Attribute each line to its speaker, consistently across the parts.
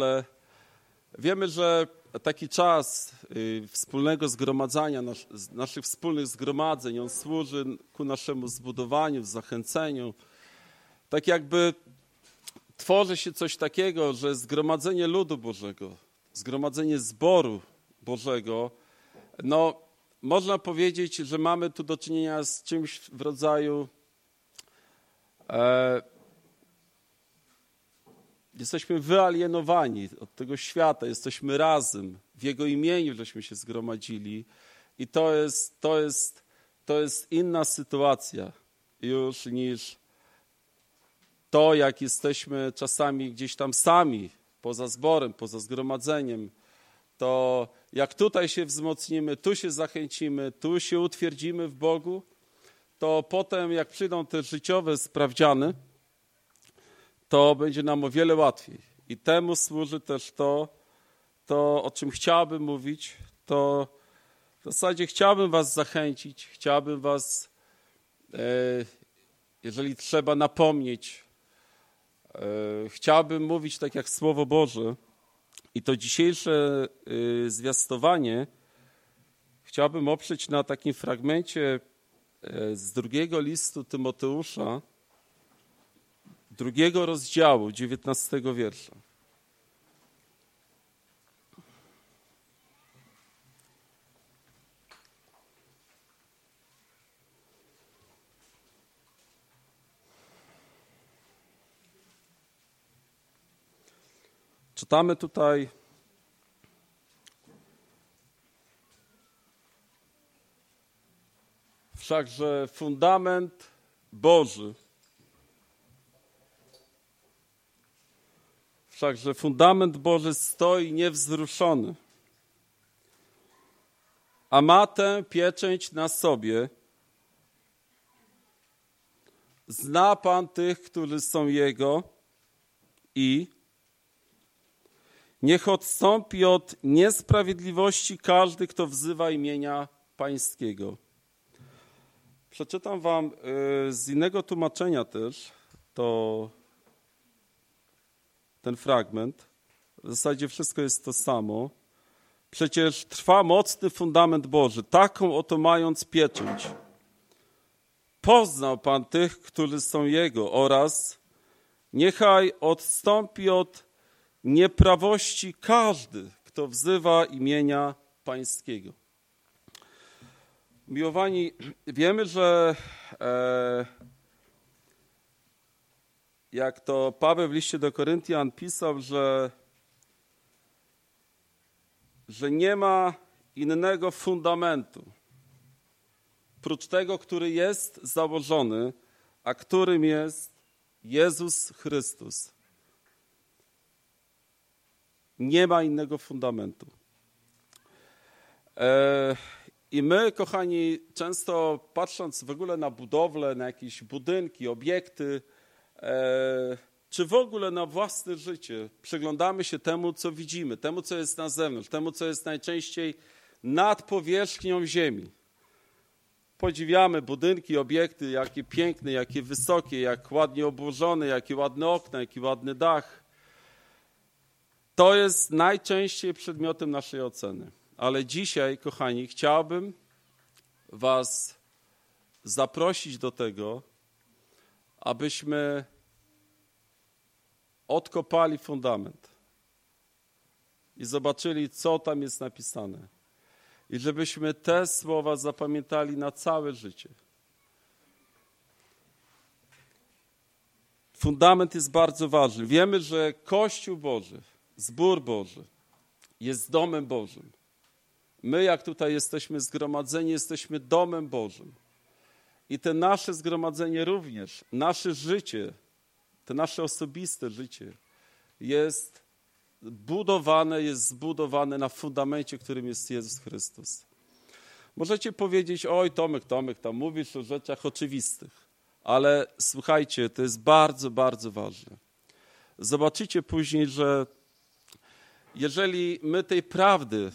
Speaker 1: Ale wiemy, że taki czas y, wspólnego zgromadzania, nasz, naszych wspólnych zgromadzeń, on służy ku naszemu zbudowaniu, zachęceniu. Tak jakby tworzy się coś takiego, że zgromadzenie ludu Bożego, zgromadzenie zboru Bożego, no można powiedzieć, że mamy tu do czynienia z czymś w rodzaju e, Jesteśmy wyalienowani od tego świata, jesteśmy razem. W Jego imieniu żeśmy się zgromadzili i to jest, to jest, to jest inna sytuacja już niż to, jak jesteśmy czasami gdzieś tam sami, poza zborem, poza zgromadzeniem. To jak tutaj się wzmocnimy, tu się zachęcimy, tu się utwierdzimy w Bogu, to potem jak przyjdą te życiowe sprawdziany, to będzie nam o wiele łatwiej. I temu służy też to, to o czym chciałbym mówić, to w zasadzie chciałbym Was zachęcić, chciałbym Was, e, jeżeli trzeba, napomnieć. E, chciałbym mówić tak jak Słowo Boże. I to dzisiejsze e, zwiastowanie chciałbym oprzeć na takim fragmencie z drugiego listu Tymoteusza, drugiego rozdziału, dziewiętnastego wiersza. Czytamy tutaj wszakże fundament Boży Wszakże fundament Boży stoi niewzruszony, a ma tę pieczęć na sobie. Zna Pan tych, którzy są Jego i niech odstąpi od niesprawiedliwości każdy, kto wzywa imienia Pańskiego. Przeczytam Wam y, z innego tłumaczenia też to ten fragment. W zasadzie wszystko jest to samo. Przecież trwa mocny fundament Boży, taką oto mając pieczęć. Poznał Pan tych, którzy są Jego oraz niechaj odstąpi od nieprawości każdy, kto wzywa imienia Pańskiego. Miłowani, wiemy, że e, jak to Paweł w liście do Koryntian pisał, że, że nie ma innego fundamentu, prócz tego, który jest założony, a którym jest Jezus Chrystus. Nie ma innego fundamentu. E, I my, kochani, często patrząc w ogóle na budowlę, na jakieś budynki, obiekty, czy w ogóle na własne życie przyglądamy się temu, co widzimy, temu, co jest na zewnątrz, temu, co jest najczęściej nad powierzchnią ziemi. Podziwiamy budynki, obiekty, jakie piękne, jakie wysokie, jak ładnie obłożone, jakie ładne okna, jaki ładny dach. To jest najczęściej przedmiotem naszej oceny. Ale dzisiaj, kochani, chciałbym Was zaprosić do tego, abyśmy odkopali fundament i zobaczyli, co tam jest napisane. I żebyśmy te słowa zapamiętali na całe życie. Fundament jest bardzo ważny. Wiemy, że Kościół Boży, zbór Boży jest domem Bożym. My, jak tutaj jesteśmy zgromadzeni, jesteśmy domem Bożym. I te nasze zgromadzenie również, nasze życie, to nasze osobiste życie jest budowane, jest zbudowane na fundamencie, którym jest Jezus Chrystus. Możecie powiedzieć, oj Tomek, Tomek, tam mówisz o rzeczach oczywistych, ale słuchajcie, to jest bardzo, bardzo ważne. Zobaczycie później, że jeżeli my tej prawdy,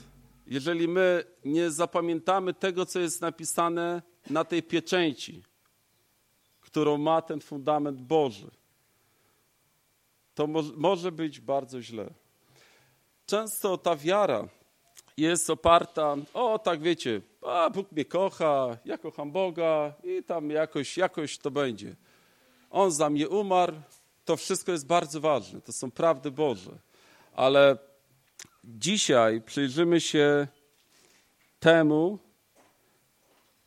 Speaker 1: jeżeli my nie zapamiętamy tego, co jest napisane na tej pieczęci, którą ma ten fundament Boży, to mo może być bardzo źle. często ta wiara jest oparta, o tak wiecie, a Bóg mnie kocha, ja kocham Boga i tam jakoś, jakoś to będzie. On za mnie umarł, to wszystko jest bardzo ważne, to są prawdy Boże. Ale dzisiaj przyjrzymy się temu,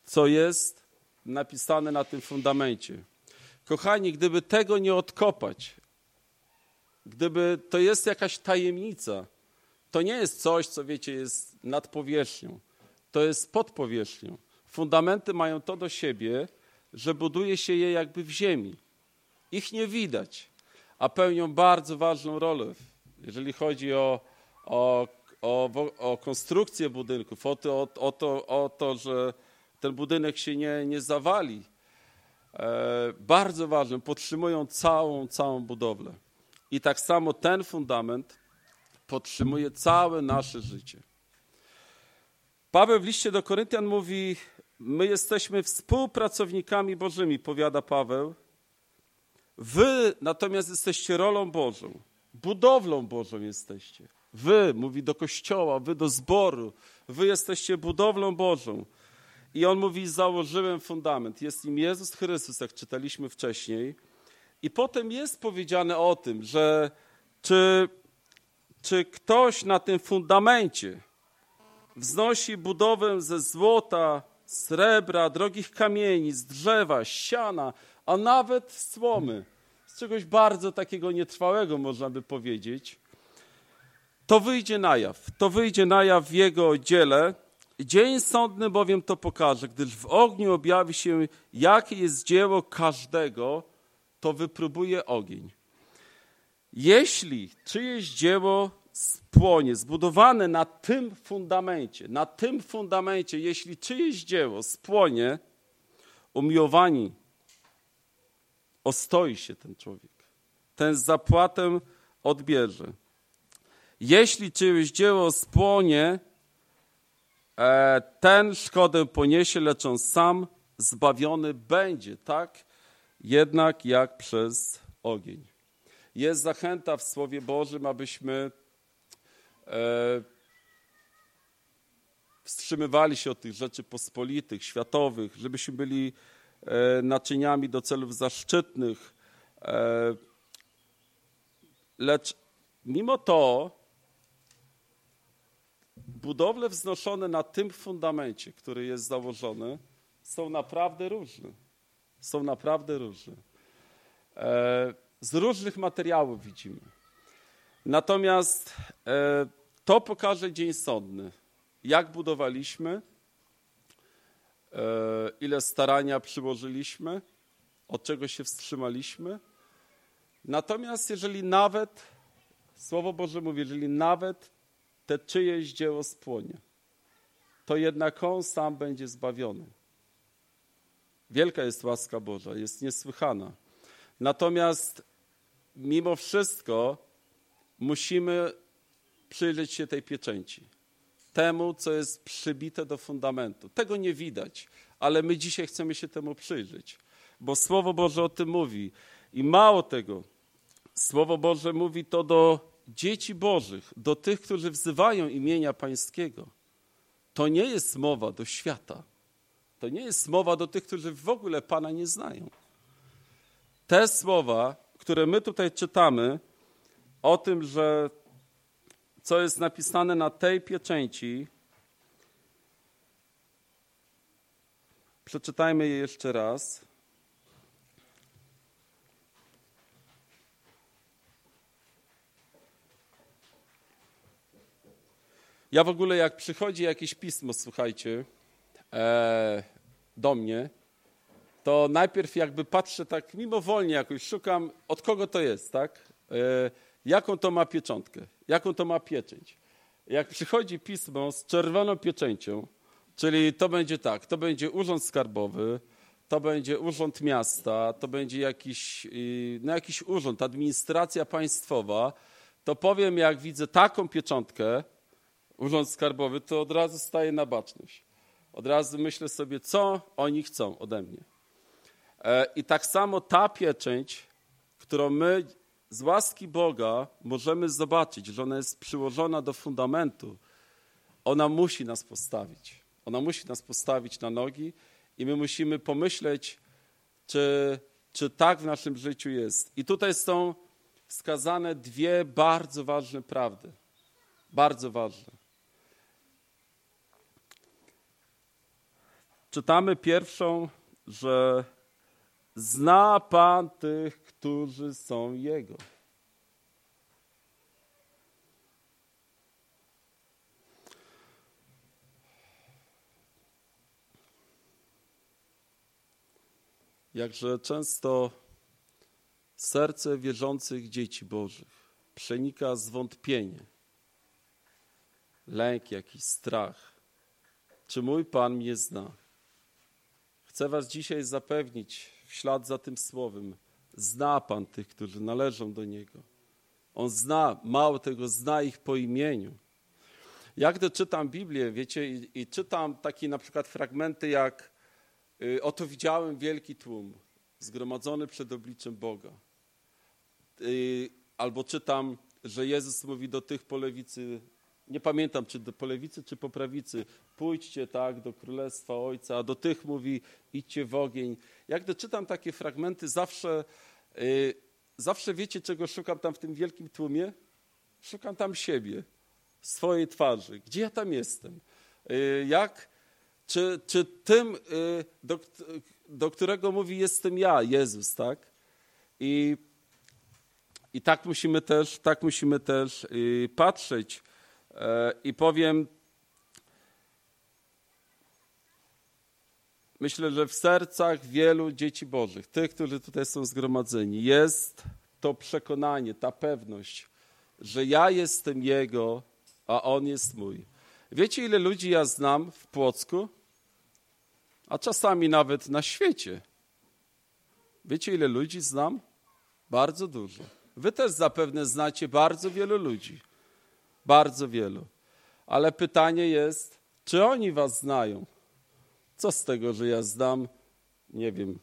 Speaker 1: co jest napisane na tym fundamencie. Kochani, gdyby tego nie odkopać, gdyby to jest jakaś tajemnica, to nie jest coś, co wiecie, jest nad powierzchnią. To jest pod powierzchnią. Fundamenty mają to do siebie, że buduje się je jakby w ziemi. Ich nie widać, a pełnią bardzo ważną rolę, jeżeli chodzi o, o, o, o konstrukcję budynków, o to, o, o, to, o to, że ten budynek się nie, nie zawali. E, bardzo ważne, podtrzymują całą, całą budowlę. I tak samo ten fundament podtrzymuje całe nasze życie. Paweł w liście do Koryntian mówi: My jesteśmy współpracownikami Bożymi, powiada Paweł. Wy natomiast jesteście rolą Bożą, budowlą Bożą jesteście. Wy, mówi do kościoła, wy do zboru, wy jesteście budowlą Bożą. I on mówi: Założyłem fundament. Jest im Jezus Chrystus, jak czytaliśmy wcześniej. I potem jest powiedziane o tym, że czy, czy ktoś na tym fundamencie wznosi budowę ze złota, srebra, drogich kamieni, z drzewa, siana, a nawet słomy, z czegoś bardzo takiego nietrwałego, można by powiedzieć, to wyjdzie na jaw. To wyjdzie na jaw w jego dziele. Dzień sądny bowiem to pokaże, gdyż w ogniu objawi się, jakie jest dzieło każdego, to wypróbuje ogień. Jeśli czyjeś dzieło spłonie, zbudowane na tym fundamencie, na tym fundamencie, jeśli czyjeś dzieło spłonie, umiłowani, ostoi się ten człowiek. Ten zapłatę odbierze. Jeśli czyjeś dzieło spłonie, ten szkodę poniesie, lecz on sam zbawiony będzie, tak? Jednak jak przez ogień. Jest zachęta w Słowie Bożym, abyśmy e, wstrzymywali się od tych rzeczy pospolitych, światowych, żebyśmy byli e, naczyniami do celów zaszczytnych. E, lecz mimo to budowle wznoszone na tym fundamencie, który jest założony, są naprawdę różne. Są naprawdę różne. Z różnych materiałów widzimy. Natomiast to pokaże dzień sądny. Jak budowaliśmy, e, ile starania przyłożyliśmy, od czego się wstrzymaliśmy. Natomiast jeżeli nawet, Słowo Boże mówi, jeżeli nawet te czyjeś dzieło spłonie, to jednak On sam będzie zbawiony. Wielka jest łaska Boża, jest niesłychana. Natomiast mimo wszystko musimy przyjrzeć się tej pieczęci, temu, co jest przybite do fundamentu. Tego nie widać, ale my dzisiaj chcemy się temu przyjrzeć, bo Słowo Boże o tym mówi. I mało tego, Słowo Boże mówi to do dzieci Bożych, do tych, którzy wzywają imienia Pańskiego. To nie jest mowa do świata. To nie jest mowa do tych, którzy w ogóle Pana nie znają. Te słowa, które my tutaj czytamy, o tym, że co jest napisane na tej pieczęci. Przeczytajmy je jeszcze raz. Ja w ogóle, jak przychodzi jakieś pismo, słuchajcie, e, do mnie, to najpierw jakby patrzę tak mimowolnie jakoś, szukam, od kogo to jest, tak? E, jaką to ma pieczątkę, jaką to ma pieczęć. Jak przychodzi pismo z czerwoną pieczęcią, czyli to będzie tak, to będzie urząd skarbowy, to będzie urząd miasta, to będzie jakiś, no jakiś urząd, administracja państwowa, to powiem, jak widzę taką pieczątkę, urząd skarbowy, to od razu staję na baczność. Od razu myślę sobie, co oni chcą ode mnie. E, I tak samo ta pieczęć, którą my z łaski Boga możemy zobaczyć, że ona jest przyłożona do fundamentu. Ona musi nas postawić. Ona musi nas postawić na nogi i my musimy pomyśleć, czy, czy tak w naszym życiu jest. I tutaj są wskazane dwie bardzo ważne prawdy. Bardzo ważne. Czytamy pierwszą, że zna Pan tych, którzy są Jego. Jakże często serce wierzących dzieci Bożych przenika zwątpienie, lęk, jakiś strach. Czy mój Pan mnie zna? Chcę Was dzisiaj zapewnić w ślad za tym słowem. Zna Pan tych, którzy należą do Niego. On zna, mało tego, zna ich po imieniu. Jak gdy czytam Biblię, wiecie, i, i czytam takie na przykład fragmenty jak y, Oto widziałem wielki tłum zgromadzony przed obliczem Boga. Y, albo czytam, że Jezus mówi do tych po lewicy nie pamiętam, czy do, po lewicy, czy po prawicy, pójdźcie tak do Królestwa Ojca, a do tych mówi, idźcie w ogień. Jak doczytam takie fragmenty, zawsze, yy, zawsze wiecie, czego szukam tam w tym wielkim tłumie? Szukam tam siebie, swojej twarzy. Gdzie ja tam jestem? Yy, jak, czy, czy tym, yy, do, do którego mówi jestem ja, Jezus, tak? I, i tak musimy też, tak musimy też y, patrzeć I powiem, myślę, że w sercach wielu dzieci Bożych, tych, którzy tutaj są zgromadzeni, jest to przekonanie, ta pewność, że ja jestem Jego, a On jest mój. Wiecie, ile ludzi ja znam w Płocku? A czasami nawet na świecie. Wiecie, ile ludzi znam? Bardzo dużo. Wy też zapewne znacie bardzo wielu ludzi. Bardzo wielu. Ale pytanie jest, czy oni was znają? Co z tego, że ja znam, nie wiem,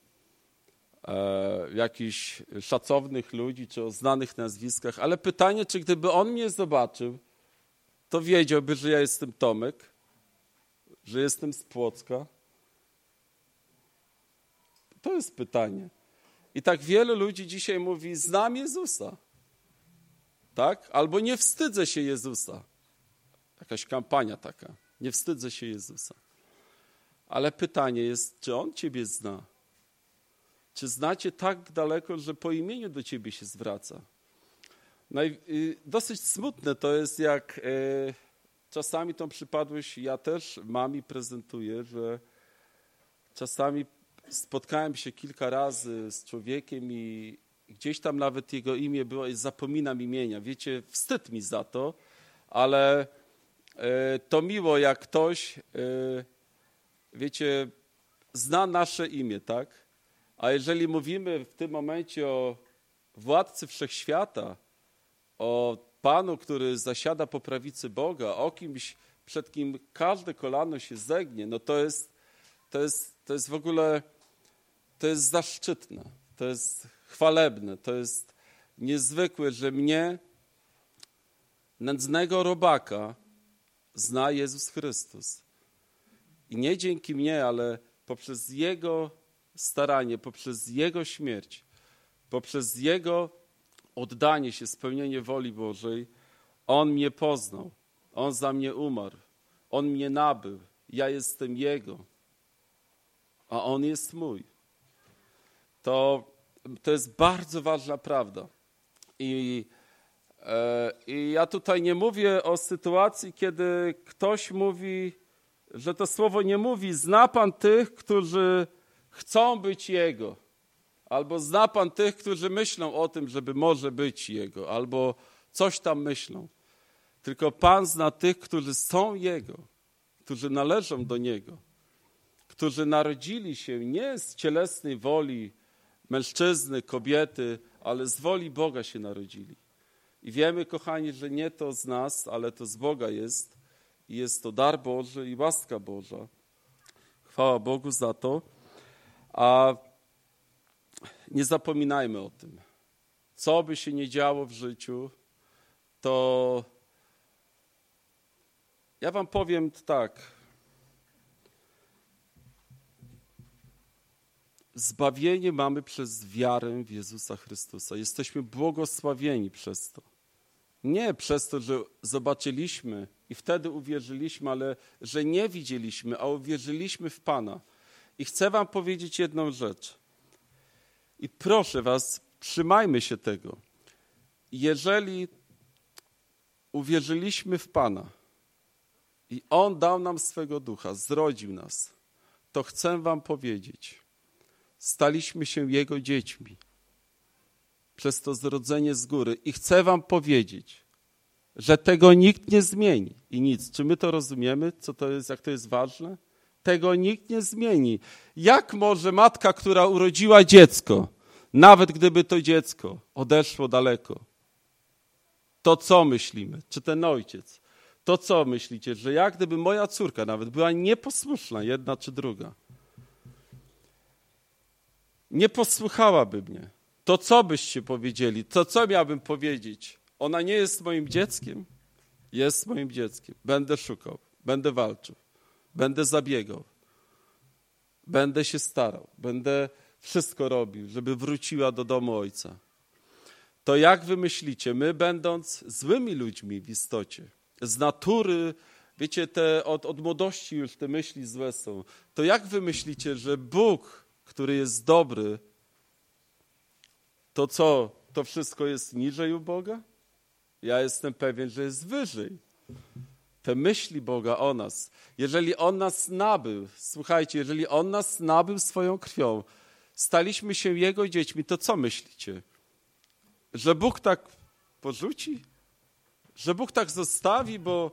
Speaker 1: e, jakichś szacownych ludzi, czy o znanych nazwiskach, ale pytanie, czy gdyby on mnie zobaczył, to wiedziałby, że ja jestem Tomek, że jestem z Płocka? To jest pytanie. I tak wielu ludzi dzisiaj mówi, znam Jezusa tak? Albo nie wstydzę się Jezusa. Jakaś kampania taka. Nie wstydzę się Jezusa. Ale pytanie jest, czy On Ciebie zna? Czy znacie tak daleko, że po imieniu do Ciebie się zwraca? Naj, y, dosyć smutne to jest, jak y, czasami tą przypadłość ja też mam i prezentuję, że czasami spotkałem się kilka razy z człowiekiem i, gdzieś tam nawet jego imię było, zapominam imienia. Wiecie, wstyd mi za to, ale e, to miło, jak ktoś, e, wiecie, zna nasze imię, tak? A jeżeli mówimy w tym momencie o władcy wszechświata, o Panu, który zasiada po prawicy Boga, o kimś, przed kim każde kolano się zegnie, no to jest, to jest, to jest w ogóle, to jest zaszczytne. To jest chwalebne, to jest niezwykłe, że mnie, nędznego robaka, zna Jezus Chrystus. I nie dzięki mnie, ale poprzez Jego staranie, poprzez Jego śmierć, poprzez Jego oddanie się, spełnienie woli Bożej, On mnie poznał, On za mnie umarł, On mnie nabył, ja jestem Jego, a On jest mój. To to jest bardzo ważna prawda. I, e, I ja tutaj nie mówię o sytuacji, kiedy ktoś mówi, że to słowo nie mówi, zna Pan tych, którzy chcą być Jego, albo zna Pan tych, którzy myślą o tym, żeby może być Jego, albo coś tam myślą. Tylko Pan zna tych, którzy są Jego, którzy należą do Niego, którzy narodzili się nie z cielesnej woli, mężczyzny, kobiety, ale z woli Boga się narodzili. I wiemy, kochani, że nie to z nas, ale to z Boga jest. I jest to dar Boży i łaska Boża. Chwała Bogu za to. A nie zapominajmy o tym. co by się nie działo w życiu, to ja wam powiem tak. Zbawienie mamy przez wiarę w Jezusa Chrystusa. Jesteśmy błogosławieni przez to. Nie przez to, że zobaczyliśmy i wtedy uwierzyliśmy, ale że nie widzieliśmy, a uwierzyliśmy w Pana. I chcę Wam powiedzieć jedną rzecz. I proszę Was, trzymajmy się tego. Jeżeli uwierzyliśmy w Pana i On dał nam swego ducha, zrodził nas, to chcę Wam powiedzieć, staliśmy się Jego dziećmi przez to zrodzenie z góry. I chcę Wam powiedzieć, że tego nikt nie zmieni i nic. Czy my to rozumiemy, co to jest, jak to jest ważne? Tego nikt nie zmieni. Jak może matka, która urodziła dziecko, nawet gdyby to dziecko odeszło daleko, to co myślimy? Czy ten ojciec? To co myślicie, że jak gdyby moja córka nawet była nieposłuszna, jedna czy druga, nie posłuchałaby mnie, to co byście powiedzieli? To co miałbym powiedzieć? Ona nie jest moim dzieckiem? Jest moim dzieckiem. Będę szukał, będę walczył, będę zabiegał, będę się starał, będę wszystko robił, żeby wróciła do domu ojca. To jak wy myślicie, my będąc złymi ludźmi w istocie, z natury, wiecie, te od, od młodości już te myśli złe są, to jak wy myślicie, że Bóg, który jest dobry, to co, to wszystko jest niżej u Boga? Ja jestem pewien, że jest wyżej. Te myśli Boga o nas, jeżeli On nas nabył, słuchajcie, jeżeli On nas nabył swoją krwią, staliśmy się Jego dziećmi, to co myślicie? Że Bóg tak porzuci? Że Bóg tak zostawi, bo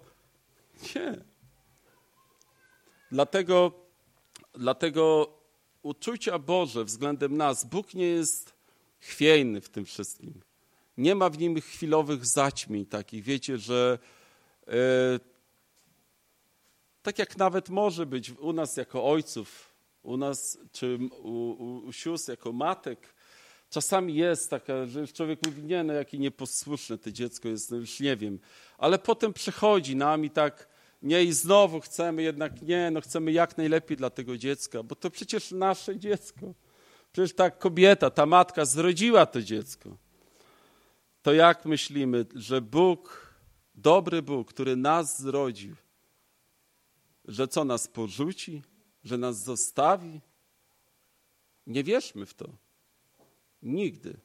Speaker 1: nie. Dlatego, dlatego uczucia Boże względem nas, Bóg nie jest chwiejny w tym wszystkim. Nie ma w nim chwilowych zaćmień takich, wiecie, że e, tak jak nawet może być u nas jako ojców, u nas czy u, u, u sióstr jako matek, czasami jest taka, że człowiek mówi, nie no, jaki nieposłuszne to dziecko jest, no już nie wiem. Ale potem przychodzi nam i tak, nie i znowu chcemy jednak, nie, no chcemy jak najlepiej dla tego dziecka, bo to przecież nasze dziecko. Przecież ta kobieta, ta matka zrodziła to dziecko. To jak myślimy, że Bóg, dobry Bóg, który nas zrodził, że co nas porzuci, że nas zostawi? Nie wierzmy w to. Nigdy.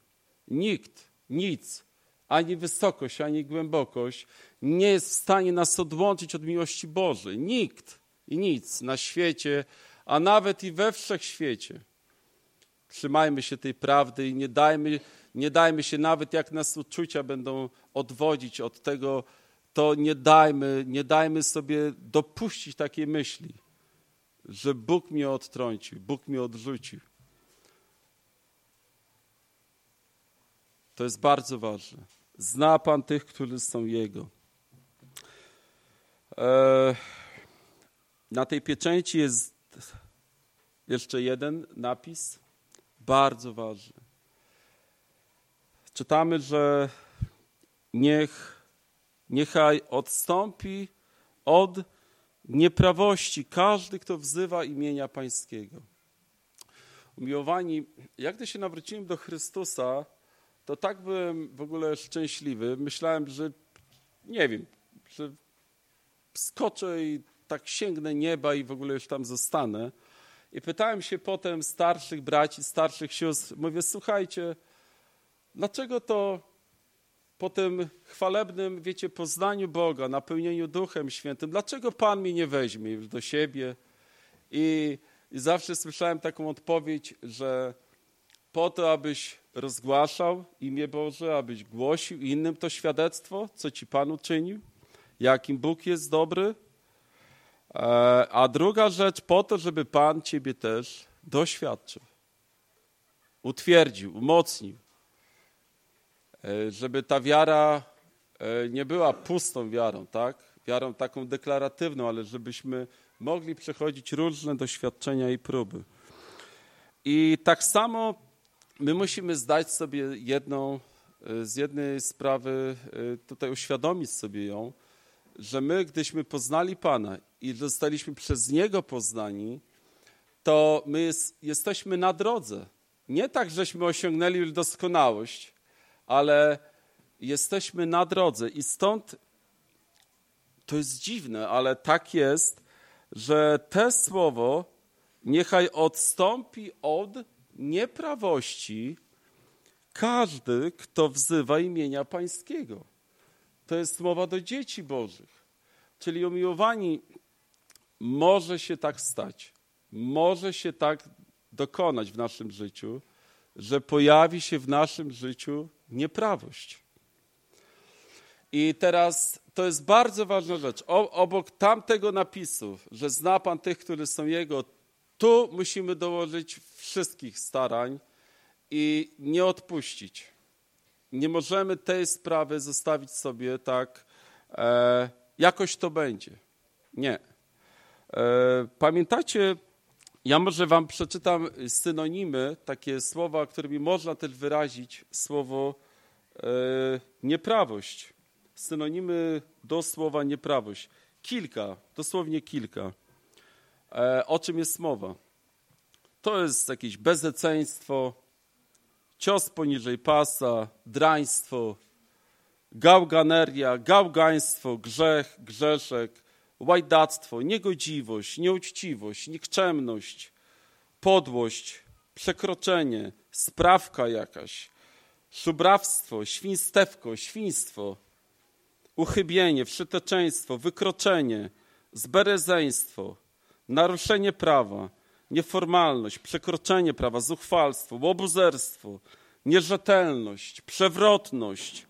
Speaker 1: Nikt, nic, ani wysokość, ani głębokość nie jest w stanie nas odłączyć od miłości Bożej. Nikt i nic na świecie, a nawet i we wszechświecie Trzymajmy się tej prawdy i nie dajmy, nie dajmy się, nawet jak nas uczucia będą odwodzić od tego, to nie dajmy, nie dajmy sobie dopuścić takiej myśli, że Bóg mnie odtrącił, Bóg mnie odrzucił. To jest bardzo ważne. Zna Pan tych, którzy są Jego. E, na tej pieczęci jest jeszcze jeden napis bardzo ważne. Czytamy, że niech, niechaj odstąpi od nieprawości każdy, kto wzywa imienia Pańskiego. Umiłowani, jak gdy się nawróciłem do Chrystusa, to tak byłem w ogóle szczęśliwy. Myślałem, że nie wiem, że skoczę i tak sięgnę nieba i w ogóle już tam zostanę. I pytałem się potem starszych braci, starszych sióstr, mówię, słuchajcie, dlaczego to po tym chwalebnym, wiecie, poznaniu Boga, napełnieniu Duchem Świętym, dlaczego Pan mnie nie weźmie już do siebie? I, I zawsze słyszałem taką odpowiedź, że po to, abyś rozgłaszał imię Boże, abyś głosił innym to świadectwo, co ci Pan uczynił, jakim Bóg jest dobry, E, a druga rzecz po to, żeby Pan Ciebie też doświadczył, utwierdził, umocnił, e, żeby ta wiara e, nie była pustą wiarą, tak? Wiarą taką deklaratywną, ale żebyśmy mogli przechodzić różne doświadczenia i próby. I tak samo my musimy zdać sobie jedną y, z jednej sprawy y, tutaj uświadomić sobie ją, że my, gdyśmy poznali Pana i zostaliśmy przez Niego poznani, to my jest, jesteśmy na drodze. Nie tak, żeśmy osiągnęli doskonałość, ale jesteśmy na drodze i stąd to jest dziwne, ale tak jest, że te słowo niechaj odstąpi od nieprawości każdy, kto wzywa imienia Pańskiego. To jest mowa do dzieci Bożych. Czyli umiłowani, może się tak stać, może się tak dokonać w naszym życiu, że pojawi się w naszym życiu nieprawość. I teraz to jest bardzo ważna rzecz. Obok tamtego napisu, że zna Pan tych, którzy są Jego, tu musimy dołożyć wszystkich starań i nie odpuścić. Nie możemy tej sprawy zostawić sobie tak, e, jakoś to będzie. Nie. E, pamiętacie, ja może wam przeczytam synonimy, takie słowa, którymi można też wyrazić słowo e, nieprawość. Synonimy do słowa nieprawość. Kilka, dosłownie kilka. E, o czym jest mowa? To jest jakieś bezeceństwo, cios poniżej pasa, draństwo, gałganeria, gałgaństwo, grzech, grzeszek, łajdactwo, niegodziwość, nieuczciwość, nikczemność, podłość, przekroczenie, sprawka jakaś, szubrawstwo, świństewko, świństwo, uchybienie, wszyteczeństwo, wykroczenie, zberezeństwo, naruszenie prawa, nieformalność, przekroczenie prawa, zuchwalstwo, łobuzerstwo, nierzetelność, przewrotność,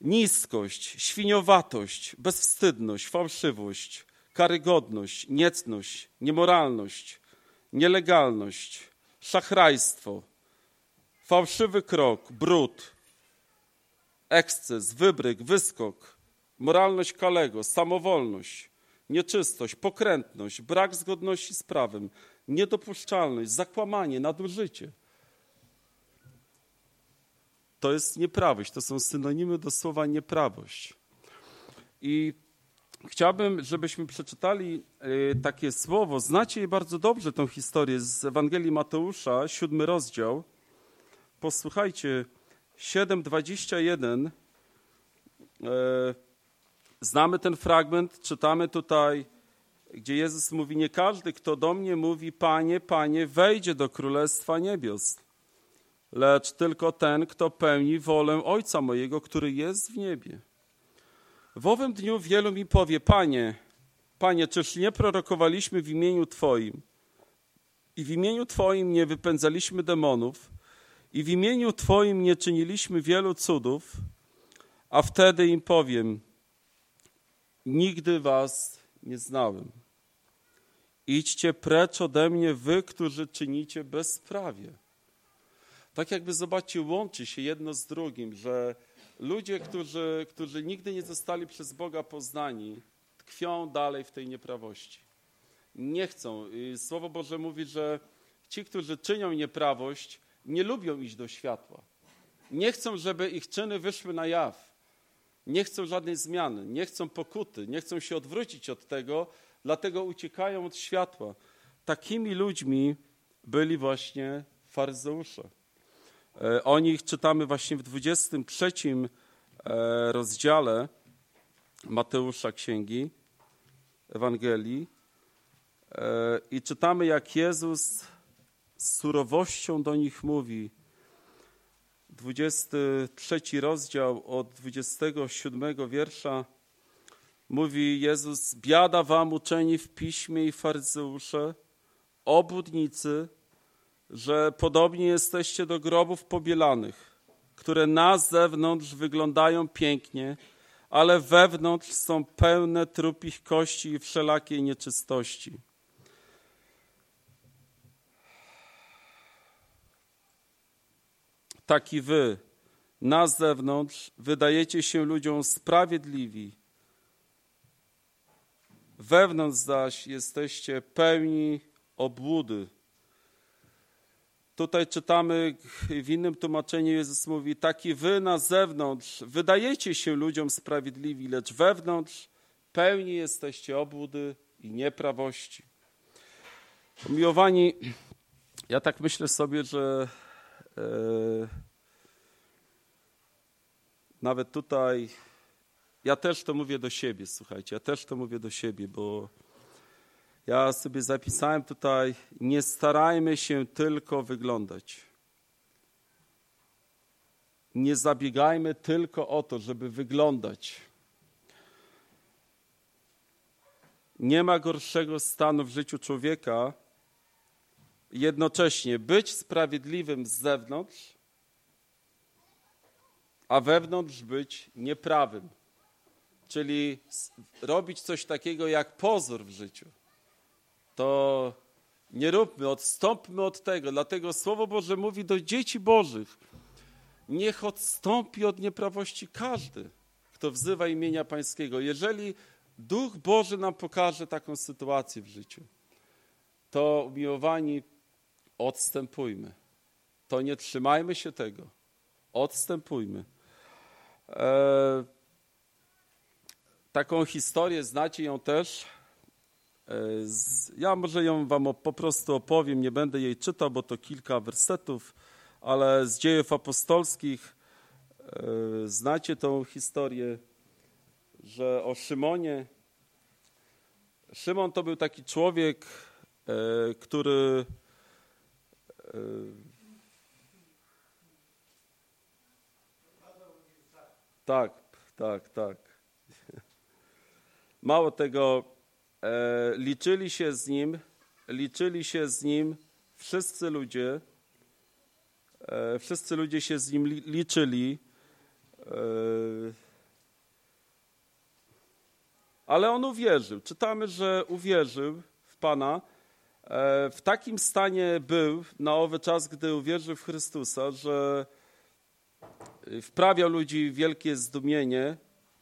Speaker 1: niskość, świniowatość, bezwstydność, fałszywość, karygodność, niecność, niemoralność, nielegalność, szachrajstwo, fałszywy krok, brud, eksces, wybryk, wyskok, moralność kalego, samowolność, nieczystość, pokrętność, brak zgodności z prawem, niedopuszczalność, zakłamanie, nadużycie. To jest nieprawość, to są synonimy do słowa nieprawość. I chciałbym, żebyśmy przeczytali e, takie słowo. Znacie je bardzo dobrze, tą historię z Ewangelii Mateusza, siódmy rozdział. Posłuchajcie, 7:21. Znamy ten fragment, czytamy tutaj, gdzie Jezus mówi: Nie każdy, kto do mnie mówi, Panie, Panie, wejdzie do królestwa niebios, lecz tylko ten, kto pełni wolę Ojca mojego, który jest w niebie. W owym dniu wielu mi powie: Panie, Panie, czyż nie prorokowaliśmy w imieniu Twoim i w imieniu Twoim nie wypędzaliśmy demonów? i w imieniu Twoim nie czyniliśmy wielu cudów, a wtedy im powiem: Nigdy Was nie znałem. Idźcie precz ode mnie, wy, którzy czynicie bezprawie. Tak jakby, zobaczcie, łączy się jedno z drugim, że ludzie, którzy, którzy nigdy nie zostali przez Boga poznani, tkwią dalej w tej nieprawości. Nie chcą. Słowo Boże mówi, że ci, którzy czynią nieprawość, nie lubią iść do światła. Nie chcą, żeby ich czyny wyszły na jaw. Nie chcą żadnej zmiany, nie chcą pokuty, nie chcą się odwrócić od tego, dlatego uciekają od światła. Takimi ludźmi byli właśnie faryzeusze. E, o nich czytamy właśnie w 23 e, rozdziale Mateusza Księgi Ewangelii e, i czytamy, jak Jezus z surowością do nich mówi. 23 rozdział od 27 wiersza mówi Jezus: Biada wam uczeni w piśmie i faryzeusze, obłudnicy, że podobnie jesteście do grobów pobielanych, które na zewnątrz wyglądają pięknie, ale wewnątrz są pełne trupich kości i wszelakiej nieczystości. Tak i wy na zewnątrz wydajecie się ludziom sprawiedliwi. Wewnątrz zaś jesteście pełni obłudy. Tutaj czytamy w innym tłumaczeniu Jezus mówi, taki wy na zewnątrz wydajecie się ludziom sprawiedliwi, lecz wewnątrz pełni jesteście obłudy i nieprawości. Umiłowani, ja tak myślę sobie, że nawet tutaj ja też to mówię do siebie, słuchajcie, ja też to mówię do siebie, bo ja sobie zapisałem tutaj, nie starajmy się tylko wyglądać. Nie zabiegajmy tylko o to, żeby wyglądać. Nie ma gorszego stanu w życiu człowieka, jednocześnie być sprawiedliwym z zewnątrz, a wewnątrz być nieprawym. Czyli robić coś takiego jak pozór w życiu to nie róbmy, odstąpmy od tego. Dlatego Słowo Boże mówi do dzieci Bożych, niech odstąpi od nieprawości każdy, kto wzywa imienia Pańskiego. Jeżeli Duch Boży nam pokaże taką sytuację w życiu, to umiłowani, odstępujmy. To nie trzymajmy się tego. Odstępujmy. E, taką historię znacie ją też E, ja może ją wam po prostu opowiem, nie będę jej czytał, bo to kilka wersetów, ale z dziejów apostolskich e, znacie tą historię, że o Szymonie. Szymon to był taki człowiek, e, który tak, tak, tak. Mało tego, E, liczyli się z nim, liczyli się z nim wszyscy ludzie, e, wszyscy ludzie się z nim liczyli, e, ale on uwierzył. Czytamy, że uwierzył w Pana. W takim stanie był na owy czas, gdy uwierzył w Chrystusa, że wprawiał ludzi w wielkie zdumienie,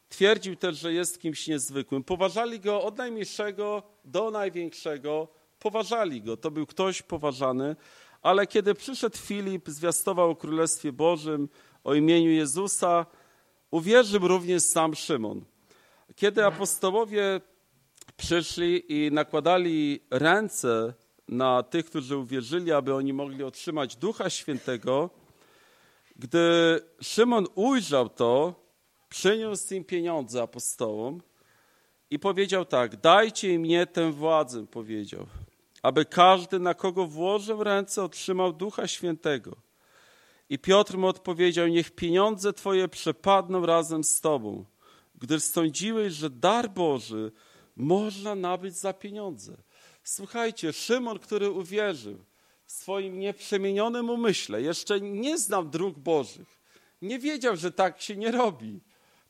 Speaker 1: Twierdził też, że jest kimś niezwykłym. Poważali go od najmniejszego do największego. Poważali go. To był ktoś poważany. Ale kiedy przyszedł Filip, zwiastował o Królestwie Bożym, o imieniu Jezusa, uwierzył również sam Szymon. Kiedy apostołowie przyszli i nakładali ręce na tych, którzy uwierzyli, aby oni mogli otrzymać Ducha Świętego, gdy Szymon ujrzał to, przyniósł im pieniądze apostołom i powiedział tak, dajcie mnie tę władzę, powiedział, aby każdy, na kogo włożę ręce, otrzymał Ducha Świętego. I Piotr mu odpowiedział, niech pieniądze Twoje przepadną razem z Tobą, gdyż sądziłeś, że dar Boży można nabyć za pieniądze. Słuchajcie, Szymon, który uwierzył w swoim nieprzemienionym umyśle, jeszcze nie znał dróg Bożych, nie wiedział, że tak się nie robi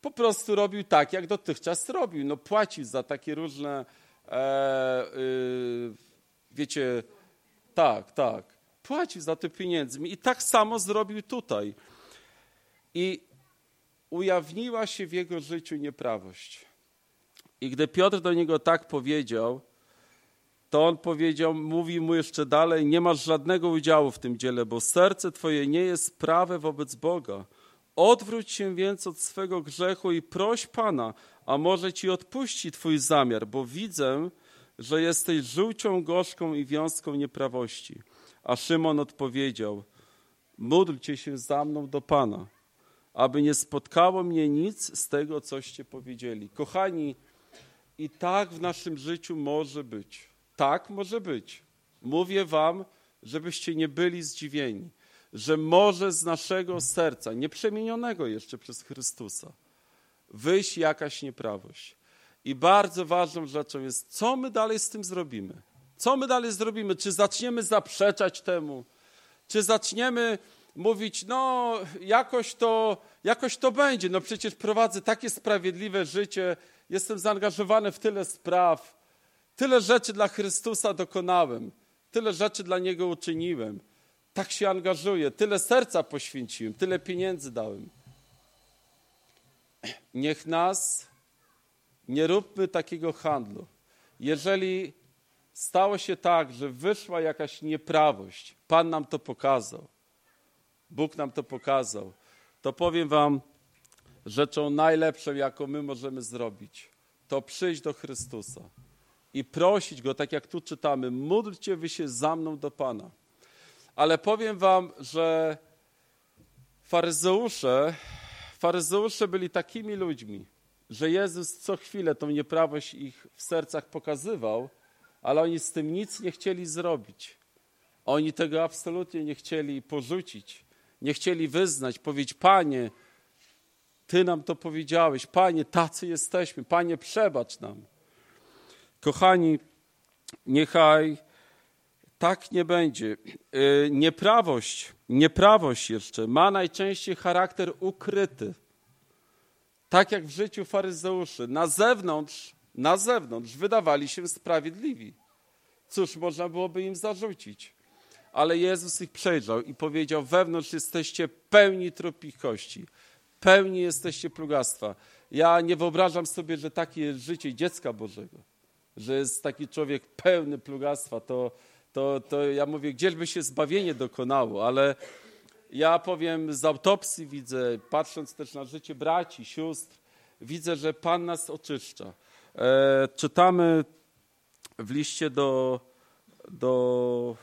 Speaker 1: po prostu robił tak, jak dotychczas robił. No płacił za takie różne, e, y, wiecie, tak, tak, płacił za te pieniędzmi i tak samo zrobił tutaj. I ujawniła się w jego życiu nieprawość. I gdy Piotr do niego tak powiedział, to on powiedział, mówi mu jeszcze dalej, nie masz żadnego udziału w tym dziele, bo serce twoje nie jest prawe wobec Boga. Odwróć się więc od swego grzechu i proś Pana, a może ci odpuści Twój zamiar, bo widzę, że jesteś żółcią, gorzką i wiązką nieprawości. A Szymon odpowiedział, módlcie się za mną do Pana, aby nie spotkało mnie nic z tego, coście powiedzieli. Kochani, i tak w naszym życiu może być. Tak może być. Mówię wam, żebyście nie byli zdziwieni że może z naszego serca, nieprzemienionego jeszcze przez Chrystusa, wyjść jakaś nieprawość. I bardzo ważną rzeczą jest, co my dalej z tym zrobimy. Co my dalej zrobimy? Czy zaczniemy zaprzeczać temu? Czy zaczniemy mówić, no jakoś to, jakoś to będzie, no przecież prowadzę takie sprawiedliwe życie, jestem zaangażowany w tyle spraw, tyle rzeczy dla Chrystusa dokonałem, tyle rzeczy dla Niego uczyniłem tak się angażuję, tyle serca poświęciłem, tyle pieniędzy dałem. Niech nas nie róbmy takiego handlu. Jeżeli stało się tak, że wyszła jakaś nieprawość. Pan nam to pokazał. Bóg nam to pokazał. To powiem Wam, rzeczą najlepszą, jaką my możemy zrobić, to przyjść do Chrystusa i prosić Go, tak jak tu czytamy, módlcie wy się za mną do Pana. Ale powiem Wam, że faryzeusze, faryzeusze byli takimi ludźmi, że Jezus co chwilę tą nieprawość ich w sercach pokazywał, ale oni z tym nic nie chcieli zrobić. Oni tego absolutnie nie chcieli porzucić, nie chcieli wyznać, powiedzieć: Panie, Ty nam to powiedziałeś, Panie, tacy jesteśmy, Panie, przebacz nam. Kochani, niechaj tak nie będzie. Y, nieprawość, nieprawość jeszcze ma najczęściej charakter ukryty. Tak jak w życiu faryzeuszy. Na zewnątrz, na zewnątrz wydawali się sprawiedliwi. Cóż można byłoby im zarzucić? Ale Jezus ich przejrzał i powiedział: Wewnątrz jesteście pełni trupich kości, pełni jesteście plugastwa. Ja nie wyobrażam sobie, że takie jest życie dziecka Bożego, że jest taki człowiek pełny plugastwa. To, to, to ja mówię, gdzieżby się zbawienie dokonało, ale ja powiem, z autopsji widzę, patrząc też na życie braci, sióstr, widzę, że Pan nas oczyszcza. E, czytamy w liście do, do